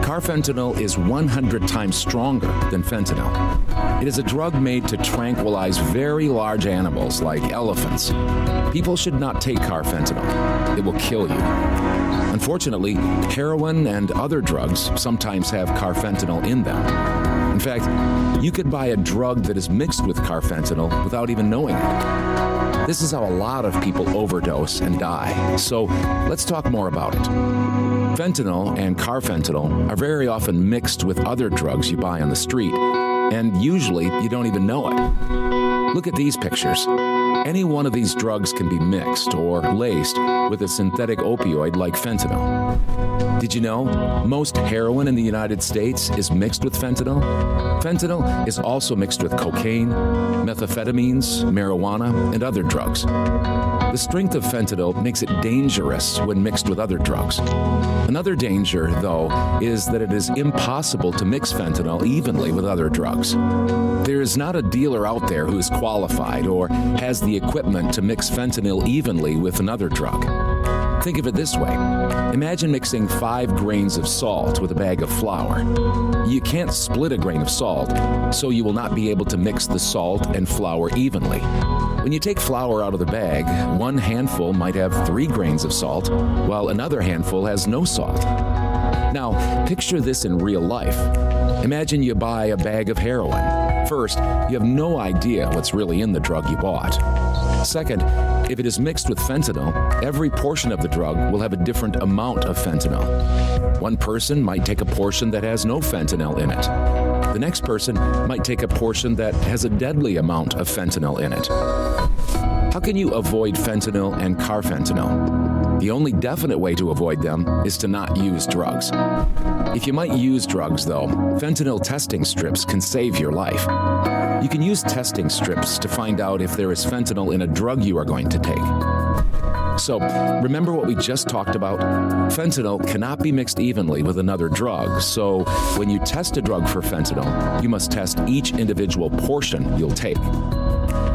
Carfentanil is 100 times stronger than fentanyl. It is a drug made to tranquilize very large animals like elephants. People should not take carfentanil. It will kill you. Unfortunately, heroin and other drugs sometimes have carfentanil in them. In fact, you could buy a drug that is mixed with carfentanil without even knowing it. This is how a lot of people overdose and die. So, let's talk more about it. Fentanyl and carfentanil are very often mixed with other drugs you buy on the street, and usually you don't even know it. Look at these pictures. Any one of these drugs can be mixed or laced with a synthetic opioid like fentanyl. Did you know most heroin in the United States is mixed with fentanyl? Fentanyl is also mixed with cocaine, methamphetamines, marijuana, and other drugs. The strength of fentanyl makes it dangerous when mixed with other drugs. Another danger, though, is that it is impossible to mix fentanyl evenly with other drugs. There is not a dealer out there who is qualified or has the equipment to mix fentanyl evenly with another drug. Think of it this way Imagine mixing five grains of salt with a bag of flour. You can't split a grain of salt, so you will not be able to mix the salt and flour evenly. When you take flour out of the bag, one handful might have three grains of salt, while another handful has no salt. Now, picture this in real life. Imagine you buy a bag of heroin. First, you have no idea what's really in the drug you bought. Second, if it is mixed with fentanyl, every portion of the drug will have a different amount of fentanyl. One person might take a portion that has no fentanyl in it. The next person might take a portion that has a deadly amount of fentanyl in it. How can you avoid fentanyl and carfentanil? The only definite way to avoid them is to not use drugs. If you might use drugs, though, fentanyl testing strips can save your life. You can use testing strips to find out if there is fentanyl in a drug you are going to take. So, remember what we just talked about? Fentanyl cannot be mixed evenly with another drug. So, when you test a drug for fentanyl, you must test each individual portion you'll take.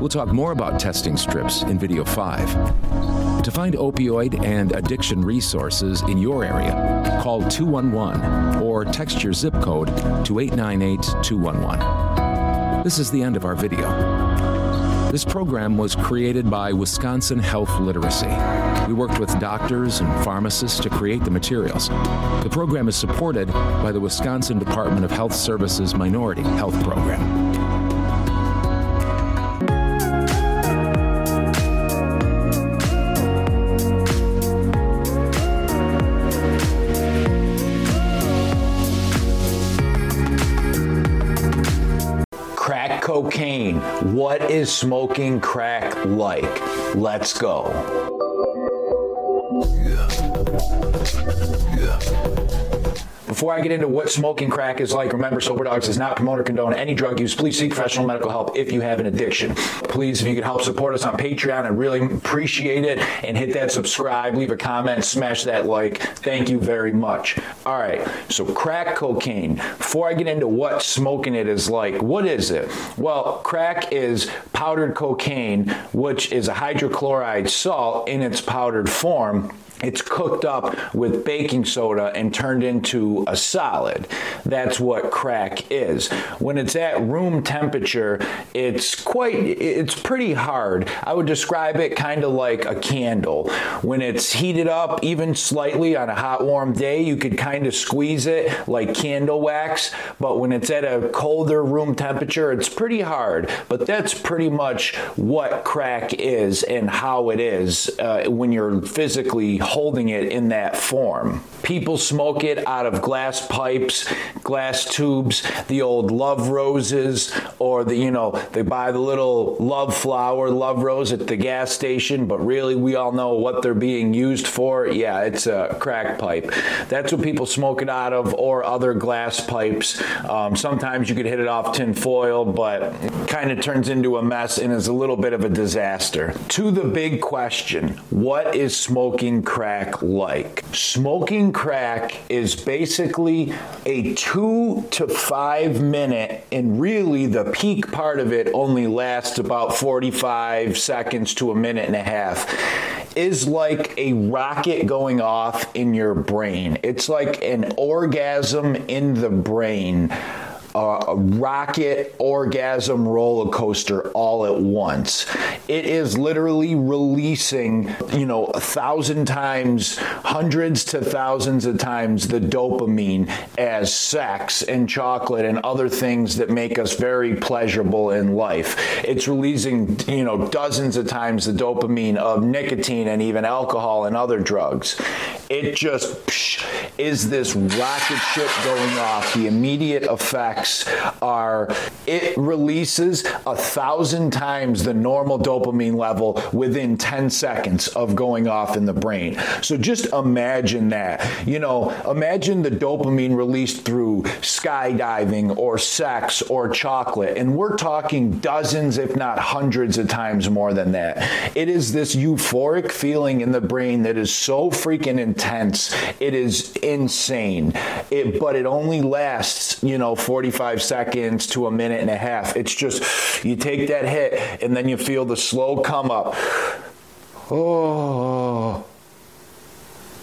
We'll talk more about testing strips in video 5. To find opioid and addiction resources in your area, call 211 or text your zip code to 898 211. This is the end of our video. This program was created by Wisconsin Health Literacy. We worked with doctors and pharmacists to create the materials. The program is supported by the Wisconsin Department of Health Services Minority Health Program. Cocaine. What is smoking crack like? Let's go. Before I get into what smoking crack is like, remember Sober Dogs does not promote or condone any drug use. Please seek professional medical help if you have an addiction. Please, if you could help support us on Patreon, I really appreciate it. And hit that subscribe, leave a comment, smash that like. Thank you very much. All right, so crack cocaine. Before I get into what smoking it is like, what is it? Well, crack is powdered cocaine, which is a hydrochloride salt in its powdered form it's cooked up with baking soda and turned into a solid. That's what crack is. When it's at room temperature, it's quite it's pretty hard. I would describe it kind of like a candle. When it's heated up even slightly on a hot warm day, you could kind of squeeze it like candle wax, but when it's at a colder room temperature, it's pretty hard. But that's pretty much what crack is and how it is uh, when you're physically holding it in that form. People smoke it out of glass pipes, glass tubes, the old love roses or the you know, they buy the little love flower, love rose at the gas station, but really we all know what they're being used for. Yeah, it's a crack pipe. That's what people smoke it out of or other glass pipes. Um, sometimes you could hit it off tin foil, but kind of turns into a mess and is a little bit of a disaster. To the big question, what is smoking crack? Crack like? Smoking crack is basically a 2 to 5 minute and really the peak part of it only lasts about 45 seconds to a minute and a half is like a rocket going off in your brain. It's like an orgasm in the brain a rocket orgasm roller coaster all at once. It is literally releasing, you know, a thousand times, hundreds to thousands of times the dopamine as sex and chocolate and other things that make us very pleasurable in life. It's releasing, you know, dozens of times the dopamine of nicotine and even alcohol and other drugs. It just psh, is this rocket ship going off. The immediate effect are it releases a thousand times the normal dopamine level within 10 seconds of going off in the brain. So just imagine that. You know, imagine the dopamine released through skydiving or sex or chocolate and we're talking dozens if not hundreds of times more than that. It is this euphoric feeling in the brain that is so freaking intense. It is insane. It but it only lasts, you know, 40 45 seconds to a minute and a half. It's just you take that hit and then you feel the slow come up. Oh.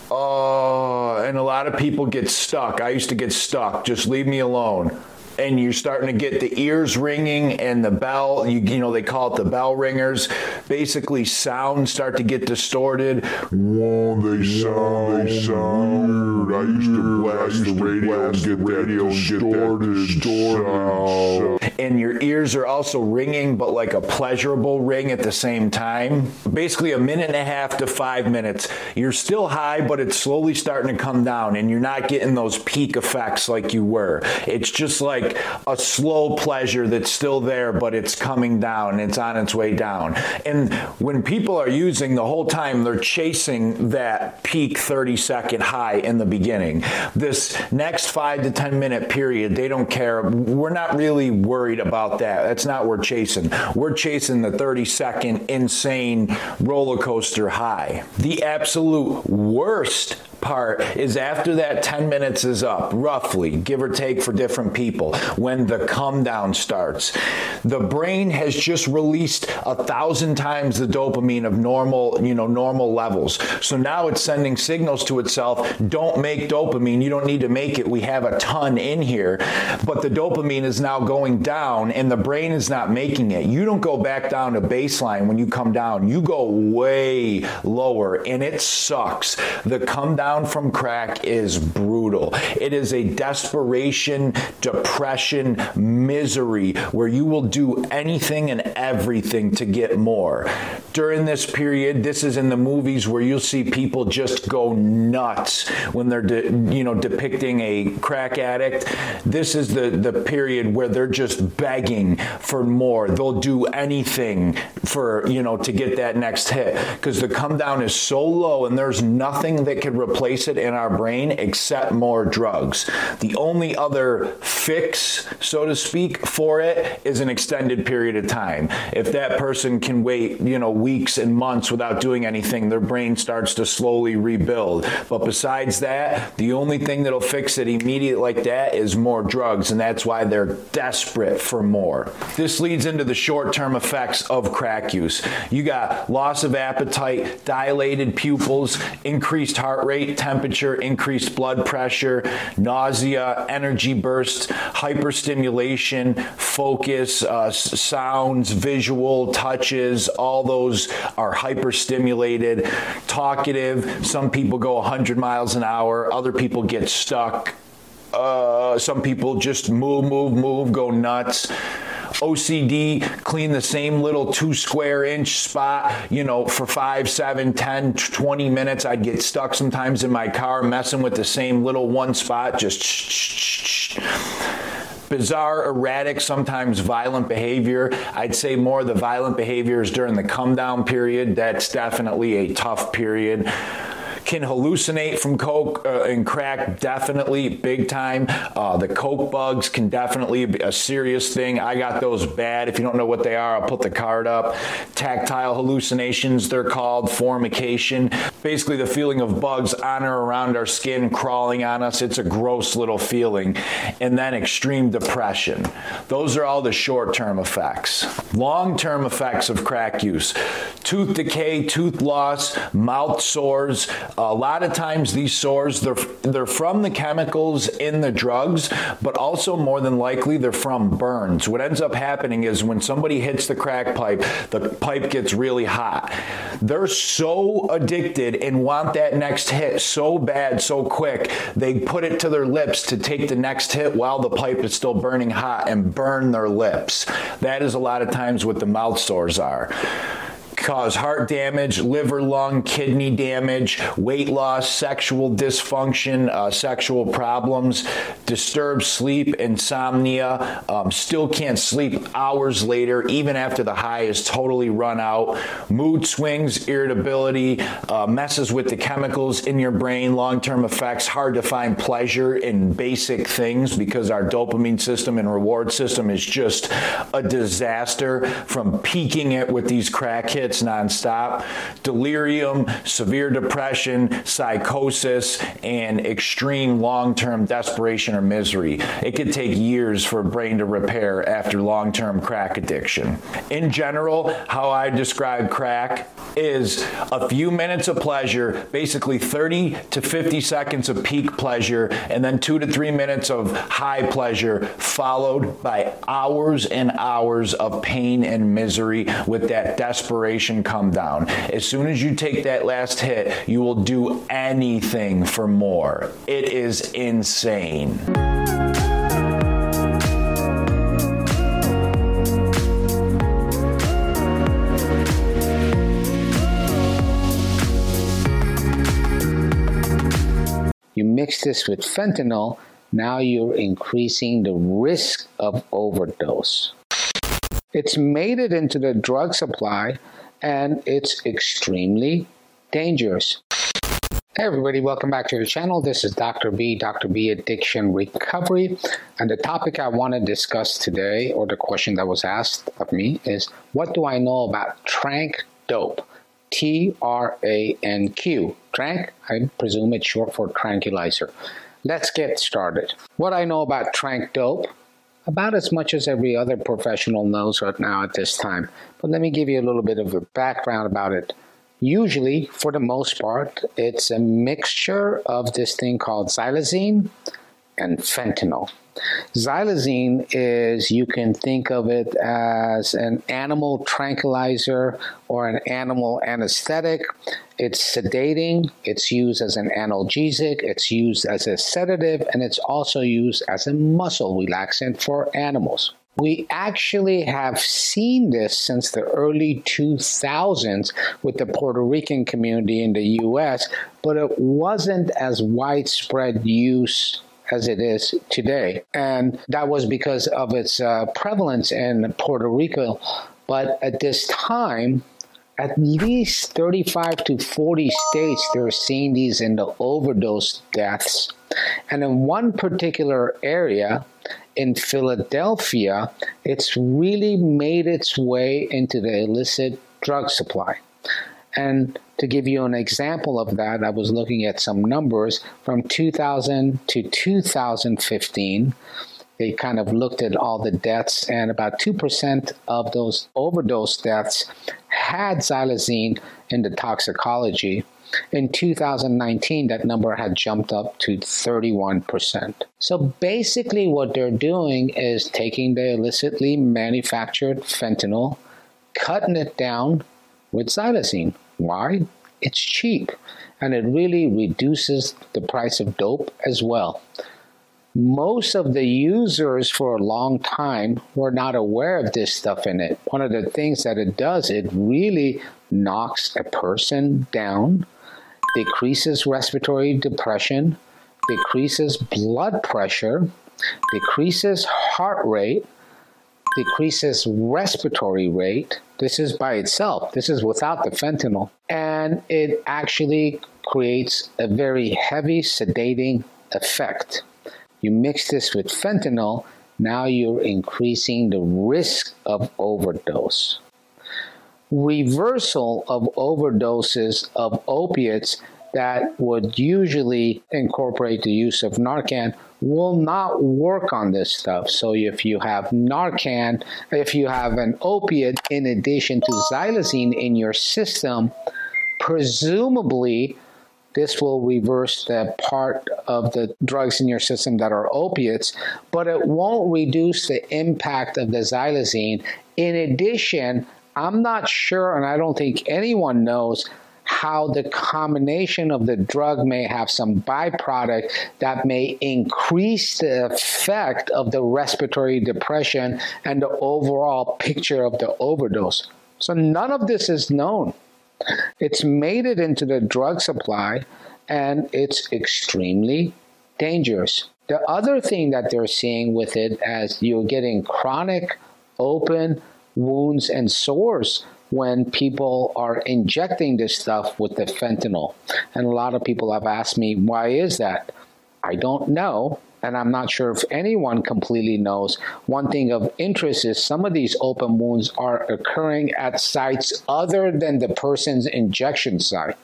Oh, and a lot of people get stuck. I used to get stuck. Just leave me alone and you're starting to get the ears ringing and the bell you, you know they call it the bell ringers. Basically sounds start to get distorted. Whoa, they sound they sound weird. I used to blast the radio and get radio distorted, distorted sound. and your ears are also ringing but like a pleasurable ring at the same time. Basically a minute and a half to 5 minutes. You're still high but it's slowly starting to come down and you're not getting those peak effects like you were. It's just like like a slow pleasure that's still there but it's coming down. It's on its way down. And when people are using the whole time they're chasing that peak 30 second high in the beginning. This next 5 to 10 minute period they don't care. We're not really worried about that. That's not what we're chasing. We're chasing the 30 second insane roller coaster high. The absolute worst part is after that 10 minutes is up roughly give or take for different people when the come down starts the brain has just released a thousand times the dopamine of normal you know normal levels. So now it's sending signals to itself don't make dopamine you don't need to make it we have a ton in here. But the dopamine is now going down and the brain is not making it. You don't go back down to baseline when you come down you go way lower and it sucks. The come down down from crack is brutal. It is a desperation, depression, misery where you will do anything and everything to get more. During this period, this is in the movies where you'll see people just go nuts when they're you know depicting a crack addict. This is the the period where they're just begging for more. They'll do anything for, you know, to get that next hit because the come down is so low and there's nothing that can replace replace it in our brain except more drugs. The only other fix, so to speak, for it is an extended period of time. If that person can wait, you know, weeks and months without doing anything, their brain starts to slowly rebuild. But besides that, the only thing that'll fix it immediate like that is more drugs and that's why they're desperate for more. This leads into the short-term effects of crack use. You got loss of appetite, dilated pupils, increased heart rate, temperature, increased blood pressure, nausea, energy bursts, hyperstimulation, focus, uh, sounds, visual, touches, all those are hyperstimulated, talkative, some people go 100 miles an hour, other people get stuck. Uh, some people just move move move go nuts. OCD clean the same little 2 square inch spot, you know, for 5, 7, 10, 20 minutes. I'd get stuck sometimes in my car messing with the same little one spot just bizarre erratic sometimes violent behavior. I'd say more the violent behaviors during the come down period. That's definitely a tough period can hallucinate from coke uh, and crack definitely big time. Uh, the coke bugs can definitely be a serious thing. I got those bad. If you don't know what they are, I'll put the card up. Tactile hallucinations they're called, formication. Basically the feeling of bugs on or around our skin crawling on us. It's a gross little feeling. And then extreme depression. Those are all the short-term effects. Long-term effects of crack use. Tooth decay, tooth loss, mouth sores. A lot of times these sores they're they're from the chemicals in the drugs, but also more than likely they're from burns. What ends up happening is when somebody hits the crack pipe, the pipe gets really hot. They're so addicted and want that next hit so bad so quick, they put it to their lips to take the next hit while the pipe is still burning hot and burn their lips. That is a lot of times what the mouth sores are cause heart damage, liver, lung, kidney damage, weight loss, sexual dysfunction, uh, sexual problems, disturbed sleep, insomnia, um, still can't sleep hours later even after the high is totally run out, mood swings, irritability, uh, messes with the chemicals in your brain, long-term effects, hard to find pleasure in basic things because our dopamine system and reward system is just a disaster from peaking it with these crack hits hits nonstop, delirium, severe depression, psychosis, and extreme long-term desperation or misery. It could take years for a brain to repair after long-term crack addiction. In general, how I describe crack is a few minutes of pleasure, basically 30 to 50 seconds of peak pleasure and then 2 to 3 minutes of high pleasure followed by hours and hours of pain and misery with that desperation come down. As soon as you take that last hit, you will do anything for more. It is insane. You mix this with fentanyl, now you're increasing the risk of overdose. It's made it into the drug supply and it's extremely dangerous. Hey everybody, welcome back to the channel. This is Dr. B, Dr. B Addiction Recovery, and the topic I want to discuss today or the question that was asked of me is what do I know about tranq dope? T R A N Q. Tranq, I presume it's short for tranquilizer. Let's get started. What I know about tranq dope about as much as every other professional knows right now at this time. But let me give you a little bit of a background about it. Usually, for the most part, it's a mixture of this thing called xylazine and fentanyl. Xylazine is, you can think of it as an animal tranquilizer or an animal anesthetic. It's sedating, it's used as an analgesic, it's used as a sedative, and it's also used as a muscle relaxant for animals. We actually have seen this since the early 2000s with the Puerto Rican community in the US, but it wasn't as widespread use as it is today. And that was because of its uh, prevalence in Puerto Rico. But at this time, at least 35 to 40 states, they're seeing these in the overdose deaths. And in one particular area, in Philadelphia, it's really made its way into the illicit drug supply. And to give you an example of that, I was looking at some numbers from 2000 to 2015. They kind of looked at all the deaths, and about 2% of those overdose deaths had xylazine in the toxicology. In 2019, that number had jumped up to 31%. So basically, what they're doing is taking the illicitly manufactured fentanyl, cutting it down with xylazine. Why? It's cheap and it really reduces the price of dope as well. Most of the users for a long time were not aware of this stuff in it. One of the things that it does, it really knocks a person down, decreases respiratory depression, decreases blood pressure, decreases heart rate, decreases respiratory rate. This is by itself. This is without the fentanyl. And it actually creates a very heavy sedating effect. You mix this with fentanyl, now you're increasing the risk of overdose. Reversal of overdoses of opiates that would usually incorporate the use of Narcan will not work on this stuff. So if you have Narcan, if you have an opiate in addition to xylazine in your system, presumably this will reverse the part of the drugs in your system that are opiates, but it won't reduce the impact of the xylazine. In addition, I'm not sure, and I don't think anyone knows how the combination of the drug may have some byproduct that may increase the effect of the respiratory depression and the overall picture of the overdose. So none of this is known. It's made it into the drug supply and it's extremely dangerous. The other thing that they're seeing with it as you're getting chronic open wounds and sores when people are injecting this stuff with the fentanyl. And a lot of people have asked me, why is that? I don't know and I'm not sure if anyone completely knows. One thing of interest is some of these open wounds are occurring at sites other than the person's injection site.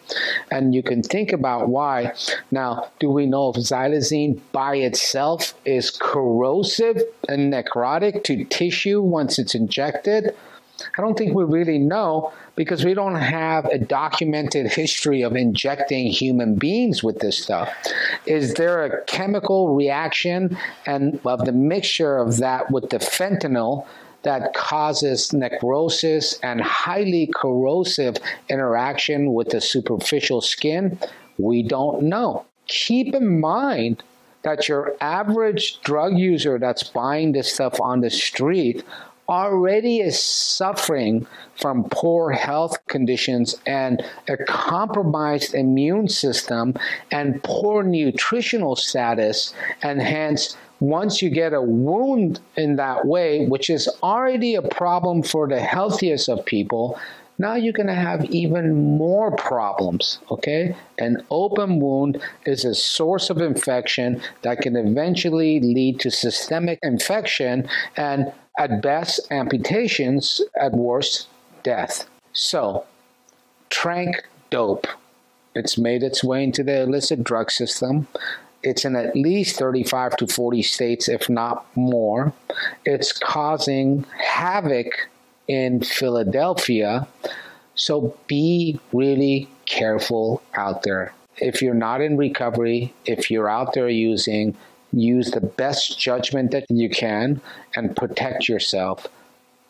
And you can think about why. Now, do we know if xylazine by itself is corrosive and necrotic to tissue once it's injected? I don't think we really know because we don't have a documented history of injecting human beings with this stuff. Is there a chemical reaction and of the mixture of that with the fentanyl that causes necrosis and highly corrosive interaction with the superficial skin? We don't know. Keep in mind that your average drug user that's buying this stuff on the street already is suffering from poor health conditions and a compromised immune system and poor nutritional status. And hence once you get a wound in that way which is already a problem for the healthiest of people now you're going to have even more problems okay? An open wound is a source of infection that can eventually lead to systemic infection and at best amputations, at worst death. So, tranq dope. It's made its way into the illicit drug system. It's in at least 35 to 40 states if not more. It's causing havoc in Philadelphia. So be really careful out there. If you're not in recovery, if you're out there using use the best judgment that you can and protect yourself.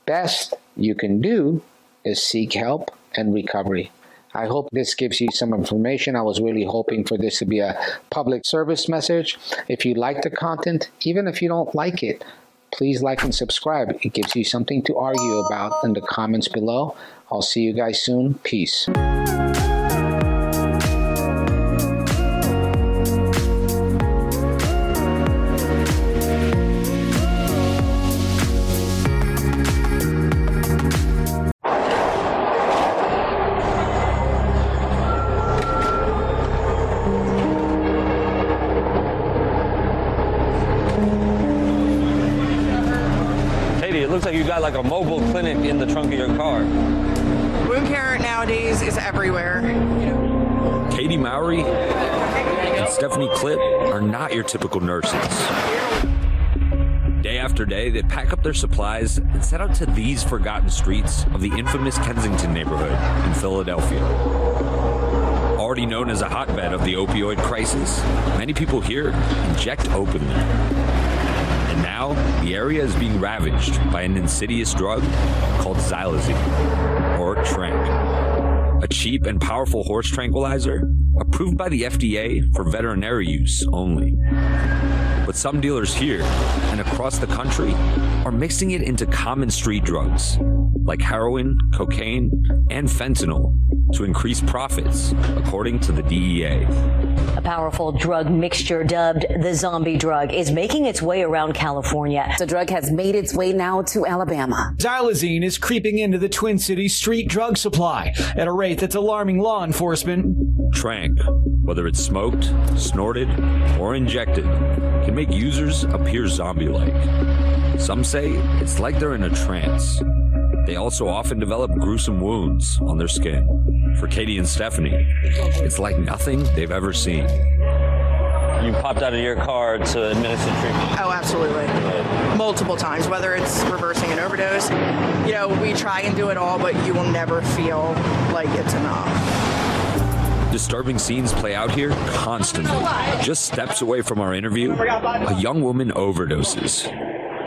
Best you can do is seek help and recovery. I hope this gives you some information. I was really hoping for this to be a public service message. If you like the content, even if you don't like it, please like and subscribe. It gives you something to argue about in the comments below. I'll see you guys soon. Peace. Nurses. Day after day, they pack up their supplies and set out to these forgotten streets of the infamous Kensington neighborhood in Philadelphia. Already known as a hotbed of the opioid crisis, many people here inject openly And now, the area is being ravaged by an insidious drug called xylazine, or tranq. A cheap and powerful horse tranquilizer approved by the FDA for veterinary use only. But some dealers here and across the country are mixing it into common street drugs like heroin, cocaine, and fentanyl to increase profits, according to the DEA. A powerful drug mixture dubbed the zombie drug is making its way around California. The drug has made its way now to Alabama. Xylazine is creeping into the Twin Cities street drug supply at a rate that's alarming law enforcement. Tranq, whether it's smoked, snorted, or injected, can make users appear zombie-like. Some say it's like they're in a trance. They also often develop gruesome wounds on their skin. For Katie and Stephanie, it's like nothing they've ever seen. You popped out of your car to administer treatment. Oh, absolutely. Multiple times, whether it's reversing an overdose. You know, we try and do it all, but you will never feel like it's enough. Disturbing scenes play out here constantly. Just steps away from our interview, a young woman overdoses.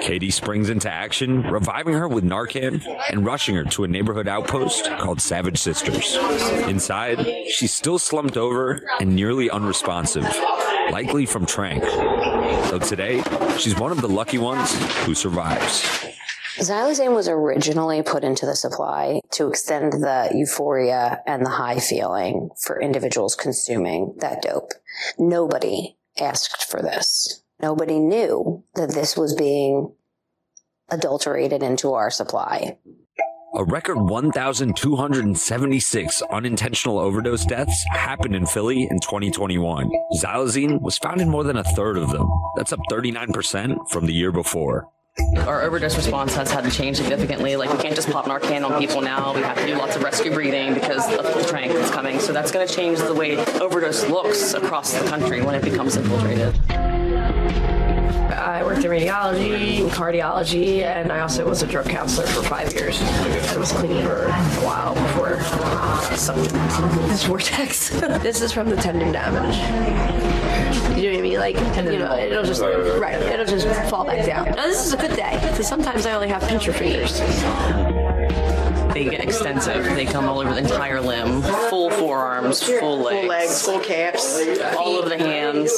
Katie springs into action, reviving her with Narcan and rushing her to a neighborhood outpost called Savage Sisters. Inside, she's still slumped over and nearly unresponsive, likely from tranq. So today, she's one of the lucky ones who survives. Xylazine was originally put into the supply to extend the euphoria and the high feeling for individuals consuming that dope. Nobody asked for this. Nobody knew that this was being adulterated into our supply. A record 1,276 unintentional overdose deaths happened in Philly in 2021. Xylazine was found in more than a third of them. That's up 39% from the year before. Our overdose response has had to change significantly. Like we can't just pop Narcan on people now. We have to do lots of rescue breathing because of tranq that's coming. So that's going to change the way overdose looks across the country when it becomes infiltrated. I worked in radiology, and cardiology, and I also was a drug counselor for five years. I was clean for a while before uh, some this vortex. this is from the tendon damage. You know what I mean? Like, you know, it'll just right, it'll just fall back down. Now this is a good day because sometimes I only have pincher fingers. They get extensive. They come all over the entire limb, full forearms, full legs, Full legs, full calves, all over the hands,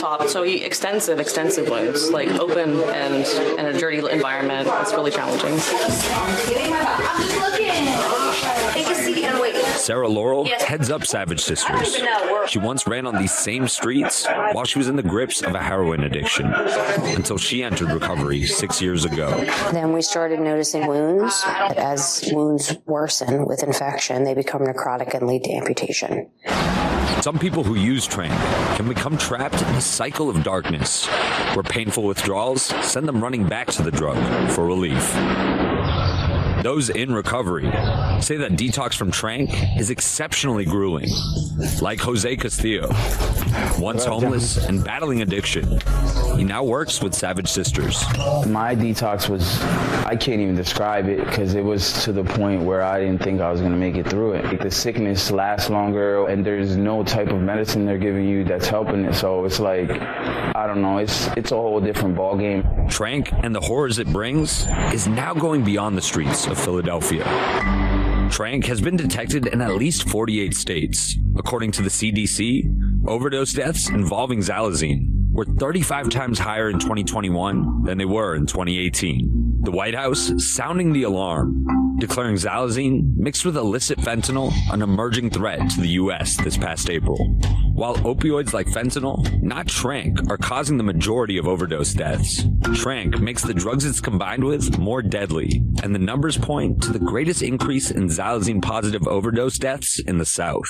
top. So he- extensive, extensive wounds, like open and in a dirty environment. It's really challenging. I'm just looking. Take a seat and wait. Sarah Laurel Yes. heads up Savage Sisters. She once ran on these same streets while she was in the grips of a heroin addiction until she entered recovery 6 years ago. Then we started noticing wounds. As wounds worsen with infection, they become necrotic and lead to amputation. Some people who use Tranq can become trapped in a cycle of darkness where painful withdrawals send them running back to the drug for relief. Those in recovery say that detox from Tranq is exceptionally grueling. Like Jose Castillo, once homeless and battling addiction, he now works with Savage Sisters. My detox was I can't even describe it because it was to the point where I didn't think I was going to make it through it. The sickness lasts longer and there's no type of medicine they're giving you that's helping it. So it's like I don't know, it's it's a whole different ball game. Tranq and the horrors it brings is now going beyond the streets of Philadelphia. Tranq has been detected in at least 48 states. According to the CDC, overdose deaths involving xylazine were 35 times higher in 2021 than they were in 2018. The White House sounding the alarm, declaring xylazine mixed with illicit fentanyl an emerging threat to the US this past April. While opioids like fentanyl, not tranq, are causing the majority of overdose deaths, tranq makes the drugs it's combined with more deadly, and the numbers point to the greatest increase in xylazine positive overdose deaths in the South.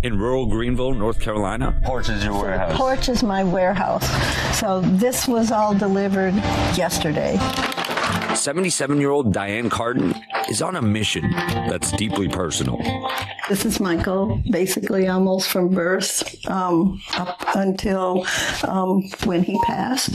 In rural Greenville, North Carolina, Porch is your warehouse. Porch is my warehouse. So this was all delivered yesterday. 77 year old Diane Carden is on a mission that's deeply personal. This is Michael, basically almost from birth um, up until um, when he passed.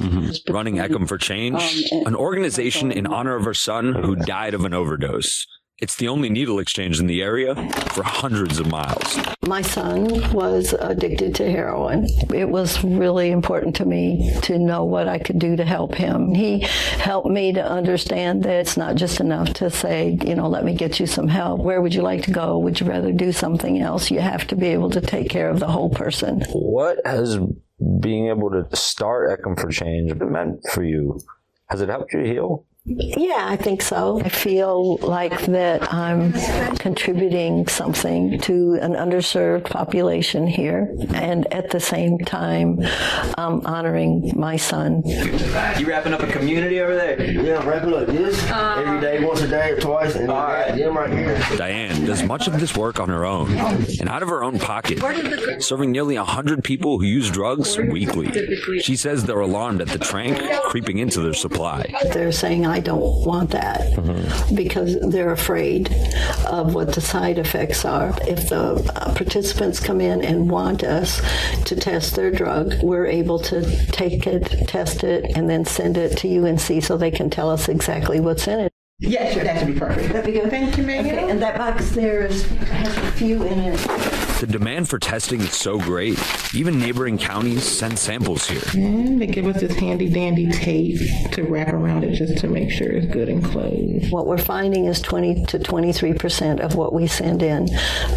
Running Eckham for Change, an organization in honor of her son who died of an overdose. It's the only needle exchange in the area for hundreds of miles. My son was addicted to heroin. It was really important to me to know what I could do to help him. He helped me to understand that it's not just enough to say, you know, let me get you some help. Where would you like to go? Would you rather do something else? You have to be able to take care of the whole person. What has being able to start Eckham for Change meant for you? Has it helped you heal? Yeah, I think so. I feel like that I'm contributing something to an underserved population here and at the same time um, honoring my son. You wrapping up a community over there? Yeah, I'm wrapping up this every day, once a day or twice, and All right. gym right here. Diane does much of this work on her own and out of her own pocket, serving nearly 100 people who use drugs weekly. She says they're alarmed at the tranq creeping into their supply. They're saying I don't want that Mm-hmm. because they're afraid of what the side effects are. If the uh, participants come in and want us to test their drug, we're able to take it, test it and then send it to UNC so they can tell us exactly what's in it. Yes, sure, that should be perfect. That'd be good. Thank you, Megan. Okay, and that box there is has a few in it. The demand for testing is so great, even neighboring counties send samples here. And they give us this handy dandy tape to wrap around it just to make sure it's good and closed. What we're finding is 20 to 23% of what we send in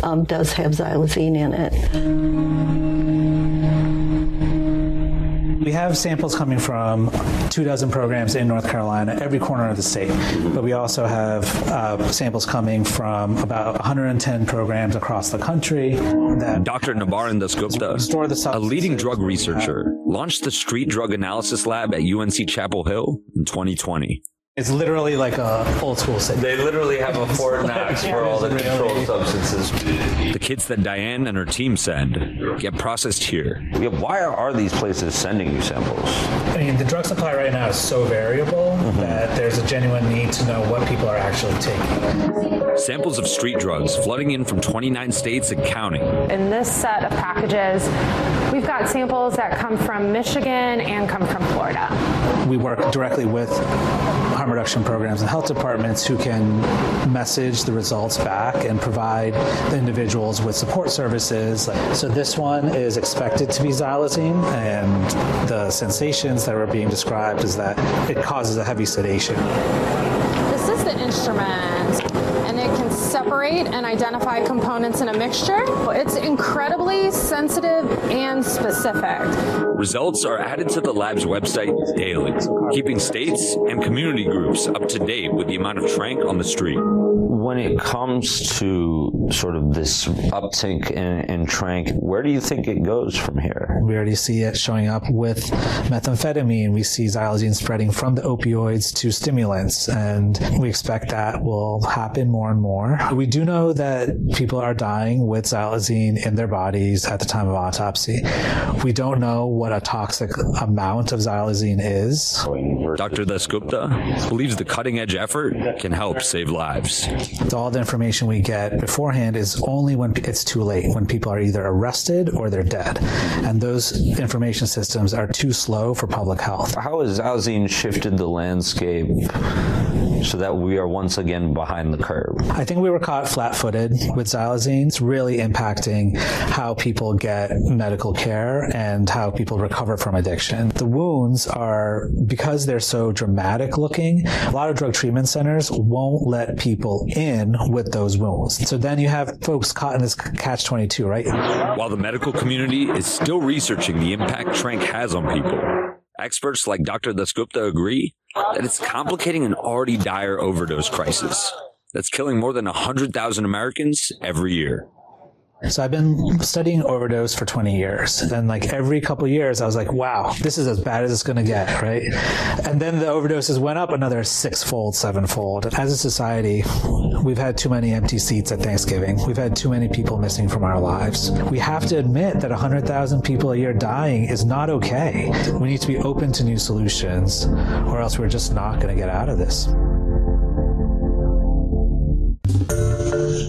um, does have xylazine in it. We have samples coming from two dozen programs in North Carolina, every corner of the state. But we also have uh, samples coming from about 110 programs across the country. That Dr. Nabarun Dasgupta, a leading drug researcher, launched the Street Drug Analysis Lab at UNC Chapel Hill in 2020. It's literally like a old school setting. They literally have a Fort Knox for all the controlled substances. The kids that Diane and her team send get processed here. Yeah, why are these places sending you samples? I mean, the drug supply right now is so variable mm-hmm. that there's a genuine need to know what people are actually taking. Samples of street drugs flooding in from 29 states and counting. In this set of packages, we've got samples that come from Michigan and come from Florida. We work directly with harm reduction programs and health departments who can message the results back and provide the individuals with support services. So this one is expected to be xylazine and the sensations that are being described is that it causes a heavy sedation. This is the instrument and it can separate and identify components in a mixture. It's incredibly sensitive and specific. Results are added to the lab's website daily, keeping states and community groups up to date with the amount of tranq on the street. When it comes to sort of this uptick in, in tranq, where do you think it goes from here? We already see it showing up with methamphetamine. We see xylazine spreading from the opioids to stimulants and we expect that will happen more and more. We do know that people are dying with xylazine in their bodies at the time of autopsy. We don't know what a toxic amount of xylazine is. Dr. Dasgupta believes the cutting edge effort can help save lives. All the information we get beforehand is only when it's too late, when people are either arrested or they're dead. And those information systems are too slow for public health. How has xylazine shifted the landscape so that we are once again behind the curve? I think we were caught flat-footed with xylazine. It's really impacting how people get medical care and how people recover from addiction. The wounds are because they're so dramatic looking, a lot of drug treatment centers won't let people in with those wounds. So then you have folks caught in this catch 22, right? While the medical community is still researching the impact tranq has on people, experts like Dr. Dasgupta agree that it's complicating an already dire overdose crisis that's killing more than 100,000 Americans every year. So I've been studying overdose for 20 years. And like every couple years I was like, wow, this is as bad as it's going to get, right? And then the overdoses went up another six-fold, seven-fold. As a society, we've had too many empty seats at Thanksgiving. We've had too many people missing from our lives. We have to admit that 100,000 people a year dying is not okay. We need to be open to new solutions or else we're just not going to get out of this.